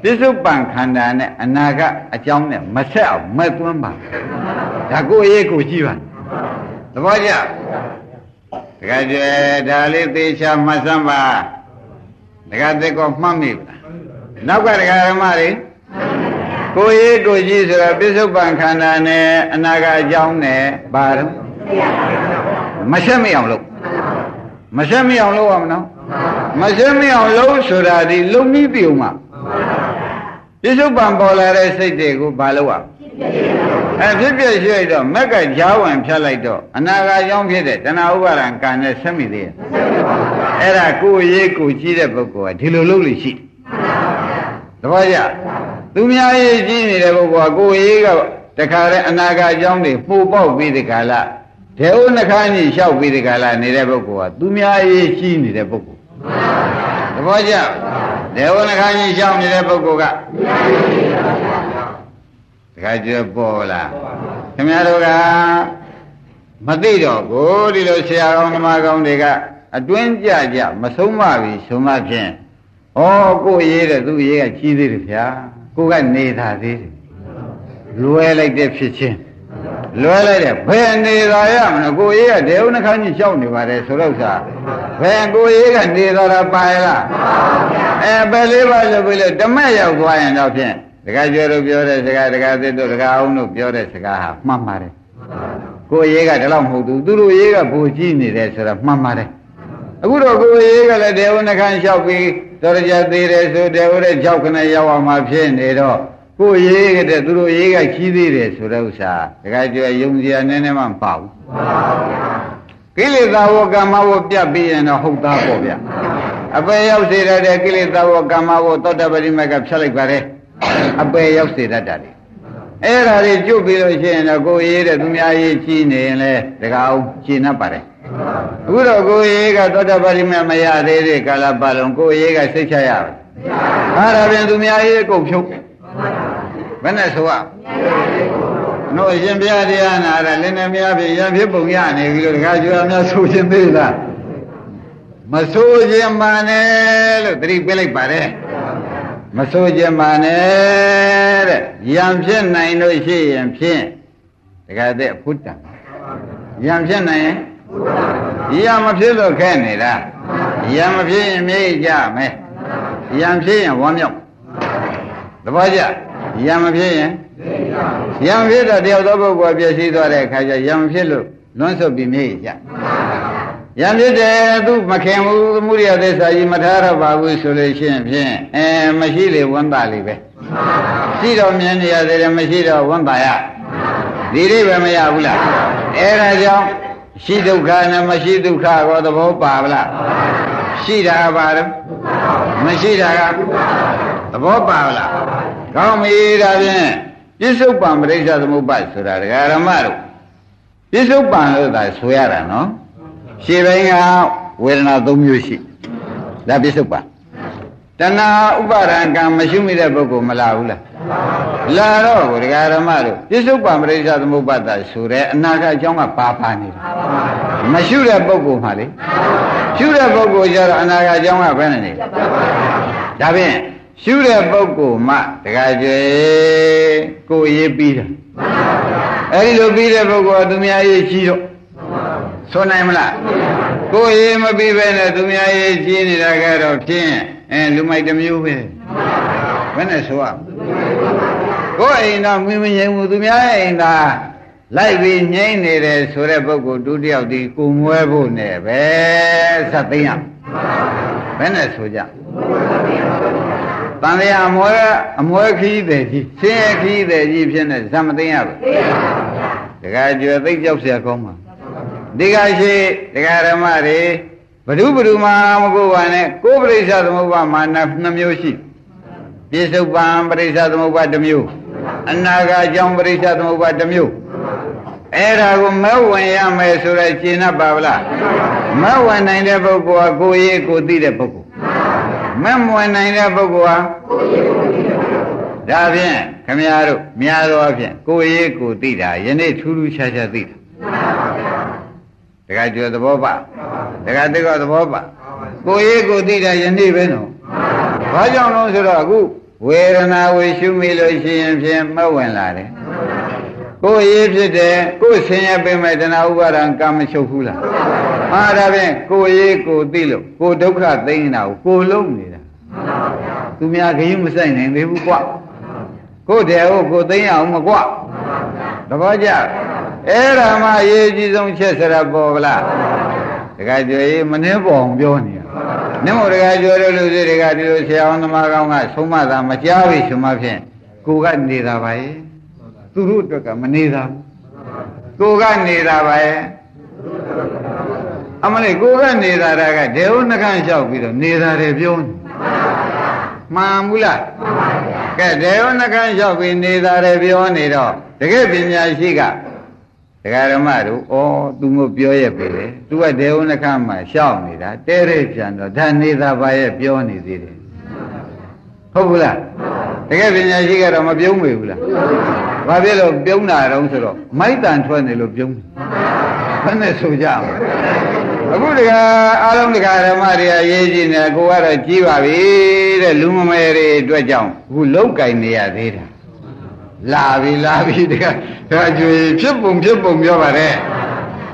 ပြစ္ဆုတ်ပံခန္ဓာနဲ့အနာဂတ်အကြောင်းနဲ့မဆက်အောင်မဲ့သွင်းပါဒါကိုယ်ရေးကိုကြည့်ပါသဘောကျတခါကျဒါလေးသေချာမှတ်စမ်းပါတခါသက်ကောမှတ်မိပါနောက်ကဒကာဓမ္မတွေကိုရေးကိုကြီးဆိုတာပြစ္ဆုတ်ပံခန္ဓာနဲ့အနာဂတ်အကြောင်းနဲ့ဘာလို့ မဆက်မအောင်လို့မဆက်မအောင်လို့ရမနော်မဆက်မအောင်လို့ဆိုတာဒီလုံပြီးပြုံမှာပြစ္ဆုတ်ပံပေါ်လာတဲ့စိတ်တွေကိုဘာလို့ရအဲဖြစ်ဖြစ်ရွှေ့တော့မက်ကကြားဝင်ဖြတ်လိုက်တော့အနာဂတ်ကြောင့်ဖြစ်တဲ့တဏှာဥပါဒံကံနဲ့ဆက်မိသေးရဲ့အဲ့ဒါကိုရေးကိုကြီးတဲ့ပုဂ္ဂိုလ်ကဒီလိုလုပ်လို့ရှိတပည့်ကြသူများရေးကြီးနေတဲ့ပုဂ္ဂိုလ်ကကိုရေးကတခါတည်းအနာဂတ်ကြောင့်နေပို့ပေါက်ပြီးဒီကလာ ဒေဝနှခါကြီးလျှောက်ပြီးဒီကလာနေတဲ့ပုဂ္ဂိုလ်ကသူများရေးကြီးနေတဲ့ပုဂ္ဂိုလ်တပည့်ကြဒေဝနှခါကြီးလျှောက်နေတဲ့ပုဂ္ဂိုလ်ကတခါကျပေါ်လာခင်ဗျားတို့ကမသိတော့ကိုဒီလိုဆရာကောင်းဓမ္မကောင်းတွေကအတွင်းကြကြမဆုံးမပြီဆုံးမဖြင့်ဩကိုရေးတဲ့သူရေးကကြီးသေးတယ်ဗျာကိုကနေတာသေးတယ်လွယ်လိုက်တဲ့ဖြစ်ချင်း လွယ်လိုက်တဲ့ဘယ်နေသာရမလို့ကိုရေးကဒေဝနှခမ်းကြီးရှောက်နေပါတယ်ဆိုတော့စာဘယ်ကိုရေးကနေသာတာပါရလားအဲပဲလေးပါလို့ပြီလေဓမ္မရောက်သွားရင်တော့ဖြင့်တခါကျော်တို့ပြောတဲ့စကားတခါသစ်တို့တခါအောင်တို့ပြောတဲ့စကားဟာမှန်ပါတယ်ကိုရေးကဒီလောက်မဟုတ်ဘူးသူတို့ရေးကဘူကြည့်နေတယ်ဆိုတော့မှန်ပါတယ်အခုတော့ကိုရေးကလည်းဒေဝနှခမ်းလျှောက်ပြီးတော်ကြသေးတယ်ဆိုဒေဝရဲ့6ခနဲ့ရောက်အောင်မှဖြစ်နေတော့ ကိုရေးကတဲ့သူတို့ရေးကခီးသေးတယ်ဆိုတဲ့ဥစ္စာတခါကျော်ယုံစရာနည်းနည်းမှမပေါ့ဘူးကိလေသာဝကမ္မဝပြတ်ပြီးရင်တော့ဟုတ်သားပေါ့ဗျအပေရောက်စေတဲ့ကိလေသာဝကမ္မဝသောတပတိမကဖြတ်လိုက်ပါတယ်အပေရောက်စေတတ်တာလေအဲ့ဒါတွေကျွတ်ပြီးလို့ရှိရင်တော့ကိုရေးတဲ့သူများရေးကြီးနေရင်လေတကားအောင်ရှင်း납ပါတယ်အခုတော့ကိုရေးကသောတပတိမမရသေးတဲ့ကာလပတ်လုံးကိုရေးကစိတ်ချရပါအဲ့ဒါပြန်သူများရေးကုန်ဖြုတ် ဘယ်နဲ့ဆိုရနို့အရှင်ဘုရားတရားနာရလင်းနေများဖြင့်ရံဖြစ်ပုံရနေပြီလို့တခါကျွာများဆိုရှင်သေးလားမဆိုခြင်းမှန်နဲ့လို့သတိပေးလိုက်ပါတယ်မဆိုခြင်းမှန်နဲ့တဲ့ရံဖြစ်နိုင်လို့ရှိရင်ဖြင့်တခါတည်းဖုတ္တံရံဖြစ်နိုင်ရင်ရံမဖြစ်လို့ခဲနေတာရံမဖြစ်ရင်မြေကြမယ်ရံဖြစ်ရင်ဝမ်းမြောက်သဘောကျ ရံမဖြစ်ရင်ရံဖြစ်တော့တယောက်သောပုဂ္ဂိုလ်ပြည့်စည်သွားတဲ့အခါကျရံဖြစ်လို့လွန်းဆုပ်ပြီးမြေကြရံဖြစ်တယ်သူမခင်ဘူးသမုဒိယသစ္စာကြီးမထားတော့ပါဘူးဆိုလို့ရှိရင်ဖြင့်အဲမရှိလေဝန်တာလေးပဲရှိတော့မြင်နေရသေးတယ်မရှိတော့ဝန်တာရဒီလေးပဲမရဘူးလားအဲဒါကြောင့်ရှိဒုက္ခနဲ့မရှိဒုက္ခကောသဘောပါဗလားရှိတာပါတော့မရှိတာက သဘောပါဗလားကောင်းပြီဒါဖြင့်ပြစ္ဆုတ်ပံပရိစ္ဆသမုပ္ပါဆိုတာဒကာရမတို့ပြစ္ဆုတ်ပံလို့သာဆိုရတာနော်ရှေ့ပိုင်းကဝေဒနာ၃မျိုးရှိဒါပြစ္ဆုတ်ပံတဏှာဥပါဒံကံမရှိမိတဲ့ပုဂ္ဂိုလ်မလာဘူးလားလာတော့ကိုဒကာရမတို့ပြစ္ဆုတ်ပံပရိစ္ဆသမုပ္ပါဒဆိုတဲ့အနာဂတ်အကြောင်းကပါပါနေတယ်မရှိတဲ့ပုဂ္ဂိုလ်မှလေရှုတဲ့ပုဂ္ဂိုလ်ကျတော့အနာဂတ်အကြောင်းကဘယ်နဲ့နေဒါဖြင့် ရှုတဲ့ပုဂ္ဂိုလ်မှတခါကျွေကိုရေးပြီးတာအဲ့ဒီလိုပြီးတဲ့ပုဂ္ဂိုလ်ကသူများရေးကြီးတော့ဆိုနိုင်မလားကိုရေးမပြီးပဲနဲ့သူများရေးကြီးနေတာကတော့ဖြင့်အဲလူမိုက်တစ်မျိုးပဲဘယ်နဲ့ဆိုရကိုအိမ်တော့မင်းမငြိမ်ဘူးသူများအိမ်သာလိုက်ပြီးငြိမ့်နေတယ်ဆိုတဲ့ပုဂ္ဂိုလ်ဒုတိယဒီကိုမွဲဖို့နဲ့ပဲဆက်သိမ်းရဘယ်နဲ့ဆိုကြ တန်လျာအမွဲအမွဲခီးတယ်ကြီးဆင်းရဲခီးတယ်ကြီးဖြစ်နေဇမသိမ်းရဘူးတခါကျွယ်သိကြောက်เสียကောင်းပါဒီကရှိဒကာရမတွေဘဒုဘဒုမာမကိုပါနဲ့ကိုပရိစ္ဆသမုပ္ပါမာနှမျိုးရှိပြစ္ဆုတ်ပံပရိစ္ဆသမုပ္ပါတစ်မျိုးအနာဂါကြောင့်ပရိစ္ဆသမုပ္ပါတစ်မျိုးအဲ့ဒါကိုမဝင်ရမယ်ဆိုတော့ရှင်း납ပါဗလားမဝင်နိုင်တဲ့ပုဂ္ဂိုလ်ကကိုရေးကိုသိတဲ့ပုဂ္ဂိုလ် လ် မမဝင်နိုင်တဲ့ပုဂ္ဂိုလ်ဟာဒါဖြင့်ခမည်းတော်များသောအဖြစ်ကိုရေးကိုသိတာယနေ့ထူးထူးခြားခြားသိတာတခါကျော်သဘောပါတခါသိကောသဘောပါကိုရေးကိုသိတာယနေ့ပဲနော်ဘာကြောင့်လဲဆိုတော့အခုဝေဒနာဝေရှုမိလို့ရှိရင်ဖြင့်မဝင်လာတယ်ကိုယ်ရေးဖြစ်တယ်ကိုယ်ဆင်းရဲပင်မဲ့တဏှာဥပါဒံကာမချုပ်ဘူးလား ဟာဒါဖြင့်ကိုရေးကိုသိလို့ကိုဒုက္ခသိနေတာကိုကိုလုံးနေတာသူများခရီးမဆိုင်နိုင်သေးဘူးကွကိုတဲ့ဟုတ်ကိုသိအောင်မကွသဘောကျအဲ့ဒါမှအရေးကြီးဆုံးချက်စရပေါ်ဗလားတခါကြွေမနှင်းပေါ်အောင်ပြောနေတာနမောတခါကြွေလို့လူတွေတခါဒီလိုဆရာအောင်သမားကောင်းကဆုံးမတာမကြားပြီဆိုမှဖြင့်ကိုကနေတာပါရဲ့သူတို့အတွက်ကမနေတာကိုကနေတာပါရဲ့ အမလေးကိုကနေတာကဒေဝနှခန့်လျှောက်ပြီးတော့နေတာတယ်ပြောနေမှန်ဘူးလားကဲဒေဝနှခန့်လျှောက်ပြီးနေတာတယ်ပြောနေတော့တကယ်ပညာရှိကဒကာဓမ္မတို့ဩသူမပြောရဲ့ပဲလေသူကဒေဝနှခမ်းမှာရှောက်နေတာတဲတဲ့ပြန်တော့ဒါနေတာပါရဲ့ပြောနေသေးတယ်ဟုတ်ဘူးလားတကယ်ပညာရှိကတော့မပြုံးမေဘူးလားဘာဖြစ်လို့ပြုံးတာတုံးဆိုတော့မိုက်တန်ထွက်နေလို့ပြုံးဘယ်နဲ့ဆိုကြမလဲ အခုတကအားလုံးတကဓမ္မတွေကရေးကြည့်နေကိုကတော့ကြီးပါပြီတဲ့လူမမဲတွေအတွက်ကြောင့်အခုလောက်ကင်နေရသေးတာလာပြီလာပြီတကဒါကျွေဖြစ်ပုံဖြစ်ပုံပြောပါတယ်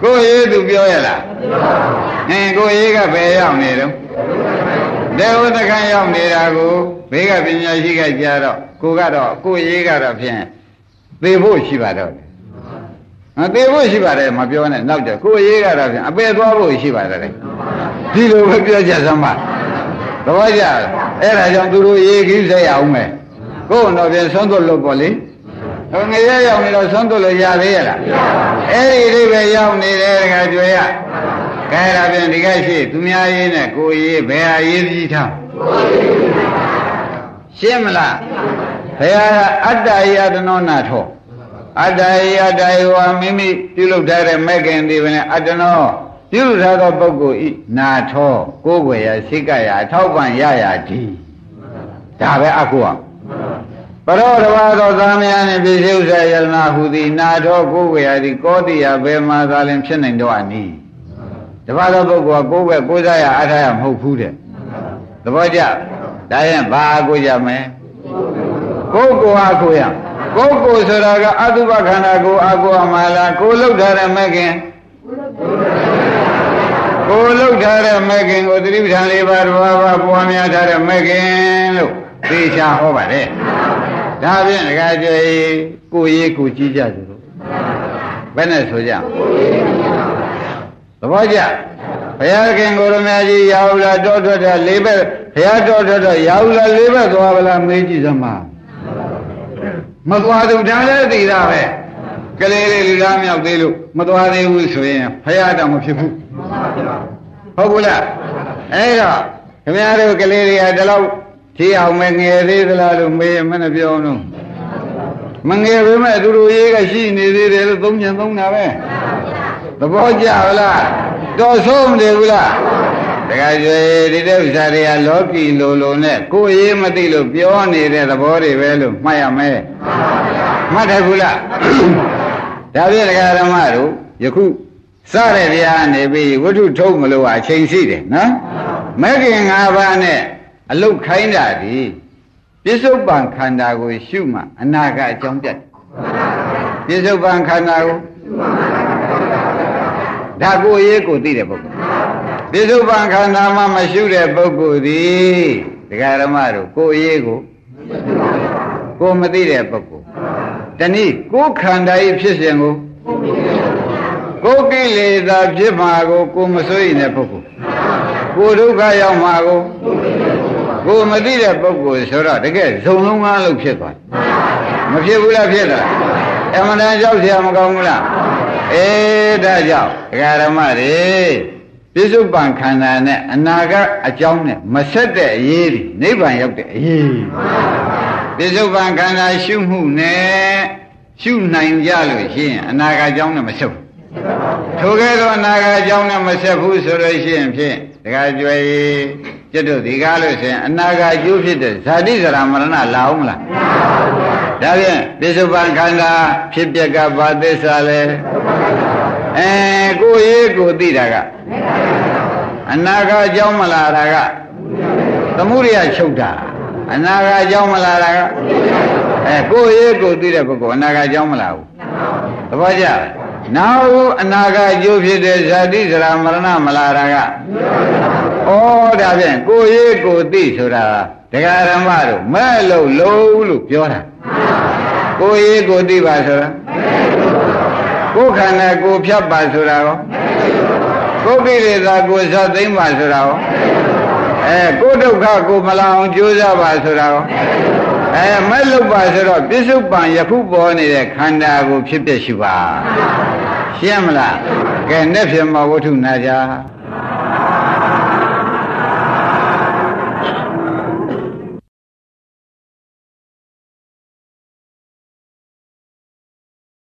ကိုရေးသူပြောရလားအင်းကိုရေးကဘယ်ရောက်နေတော့ဒေဝတခန့်ရောက်နေတာကိုဘေးကပညာရှိကကြားတော့ကိုကတော့ကိုရေးကတော့ဖြင့်သေဖို့ရှိပါတော့တယ်။ အသေးဖို့ရှိပါတယ်မပြောနဲ့နောက်ကြကိုရေးကတော့ဖြင့်အပယ်သွားဖို့ရှိပါတယ်ဒီလိုပဲပြောကြစမ်းပါသဘောကျအဲ့ဒါကြောင့်သူတို့ရေးကြီးဆက်ရအောင်မယ်ကိုယ်တော့ပြန်ဆုံးသွတ်လို့ပေါ့လေဟိုငရဲရောက်နေတော့ဆုံးသွတ်လို့ရသေးရလားအဲ့ဒီအိဗယ်ရောက်နေတယ်တခါကြွယ်ရခဲဒါဖြင့်ဒီကရှိသူများရေးနဲ့ကိုရေးဘယ်ဟာရေးပြီးထားရှင်းမလားဘယ်ဟာအတ္တယတနောနာထော အတ္တယတ္တယောမိမိပြုလုပ်ထားတဲ့မဲ့ခင်ဒီပဲအတ္တနောပြုလုပ်ထားသောပုဂ္ဂိုလ်ဤနာထောကိုယ်ွယ်ရစိတ်ကရအထောက်ပံ့ရရဒီဒါပဲအကုအောင်ပရောတဘာသောသာမယနှင့်ပြည့်စုံစေယရနာဟုသည်နာထောကိုယ်ွယ်ရသည်ကောတိယဘယ်မှာသာလင်ဖြစ်နိုင်တော့အနည်းတဘာသောပုဂ္ဂိုလ်ကကိုယ်ွယ်ကိုးစားရအထားရမဟုတ်ဘူးတဲ့သဘောကျဒါရင်ဘာအကုကြမလဲကိုယ်ကိုအကုရ ကိုယ်ကိုဆိုတာကအတုပခန္ဓာကိုအကုအမလားကိုလှုပ်ထားတဲ့မဲ့ခင်ကိုလှုပ်ထားတဲ့မဲ့ခင်ကိုသတိပဋ္ဌာန်လေးပါးတစ်ပါးပါးပွားများထားတဲ့မဲ့ခင်လို့သိချဟောပါတယ်ဒါဖြင့်ဒကာကျွေကိုရေးကိုကြည့်ကြသူတို့ဘယ်နဲ့ဆိုကြသဘောကျဘုရားခင်ကိုရမကြီးရောက်လာတောထွက်တာလေးဘက်ဘုရားတောထွက်တော့ရောက်လာလေးဘက်သွားဗလားမေးကြည့်စမ်းပါ မသွားသူဒါလည်းသိတာပဲကလေးလေးလူသားမြောက်သေးလို့မသွားသေးဘူးဆိုရင်ဘုရားတော်မဖြစ်ဘူးဟုတ်ဘူးလားအဲ့တော့ခင်ဗျားတို့ကလေးတွေကဒီလောက်ထီအောင်မငယ်သေးသလားလို့မေးမနဲ့ပြောအောင်မငယ်ပေမဲ့သူတို့ရေးကရှိနေသေးတယ်လို့သုံးချင်သုံးတာပဲသဘောကျလားတော်ဆုံးမတယ်ဘူးလား တခါကျွေဒီတဲ့ဥစ္စာတွေကလောကီလိုလိုနဲ့ကိုယ်ရေးမသိလို့ပြောနေတဲ့သဘောတွေပဲလို့မှတ်ရမယ်မှတ်တယ်ဘူးလားဒါဖြင့်ဒကာဓမ္မတို့ယခုစတဲ့တရားနေပြီးဝိထုထုတ်မလို့အချိန်ရှိတယ်နော်မဲခင်၅ပါးနဲ့အလုတ်ခိုင်းတာဒီပြစ္ဆုတ်ပံခန္ဓာကိုရှုမှအနာကအကြောင်းပြတ်ပြစ္ဆုတ်ပံခန္ဓာကိုဒါကိုရေးကိုသိတဲ့ပုဂ္ဂိုလ် ပြစ္ဆုတ်ပံခန္ဓာမှမရှုတဲ့ပုဂ္ဂိုလ်သည်ဒကာဓမ္မတို့ကိုရေးကိုကိုမသိတဲ့ပုဂ္ဂိုလ်တနည်းကိုခန္ဓာဤဖြစ်စဉ်ကိုကိုကိလေသာဖြစ်မှာကိုကိုမစိုးရင်တဲ့ပုဂ္ဂိုလ်ကိုဒုက္ခရောက်မှာကိုကိုမသိတဲ့ပုဂ္ဂိုလ်ဆိုတော့တကယ်ဇုံလုံးကားလို့ဖြစ်သွားမဖြစ်ဘူးလားဖြစ်တာအမှန်တန်ကြောက်เสียမကောင်းဘူးလားအေးဒါကြောင့်ဒကာရမတွေ ပြစ္ဆုတ်ပံခန္ဓာနဲ့အနာကအကြောင်းနဲ့မဆက်တဲ့အရေးဒီနိဗ္ဗာန်ရောက်တဲ့အရေးပြစ္ဆုတ်ပံခန္ဓာရှုမှုနဲ့ရှုနိုင်ကြလို့ရှိရင်အနာကအကြောင်းနဲ့မဆက်ဘူးထိုကဲ့သို့အနာကအကြောင်းနဲ့မဆက်ဘူးဆိုလို့ရှိရင်ဖြင့်ဒကာကြွယ်ကျွတ်တို့ဒီကားလို့ဆိုရင်အနာကအကျိုးဖြစ်တဲ့ဇာတိဇရာမရဏလာအောင်မလားဒါဖြင့်ပြစ္ဆုတ်ပံခန္ဓာဖြစ်ပြက်ကဘာသစ္စာလဲ အဲကိုရေးကိုသိတာကအနာကအကြောင်းမလားတာကသမှုရိယချုပ်တာအနာကအကြောင်းမလားတာကအဲကိုရေးကိုသိတဲ့ပုဂ္ဂိုလ်အနာကအကြောင်းမလားဘူးသဘောကျလားနောက်အနာဂတ်အကျိုးဖြစ်တဲ့ဇာတိဇရာမရဏမလာတာကဩဒါဖြင့်ကိုရေးကိုသိဆိုတာတရားဓမ္မတို့မဲ့လို့လုံးလို့ပြောတာကိုရေးကိုသိပါဆိုတာ ကိုခန္ဓာကိုဖြတ်ပါဆိုတာရောကိုကိလေသာကိုဇတ်သိမ့်ပါဆိုတာရောအဲကိုဒုက္ခကိုမလာအောင်ကြိုးစားပါဆိုတာရောအဲမဲ့လို့ပါဆိုတော့ပြစ္ဆုတ်ပံယခုပေါ်နေတဲ့ခန္ဓာကိုဖြစ်ဖြစ်ရှိပါရှင်းမလားကဲနဲ့ဖြစ်မဝတ္ထုနာကြ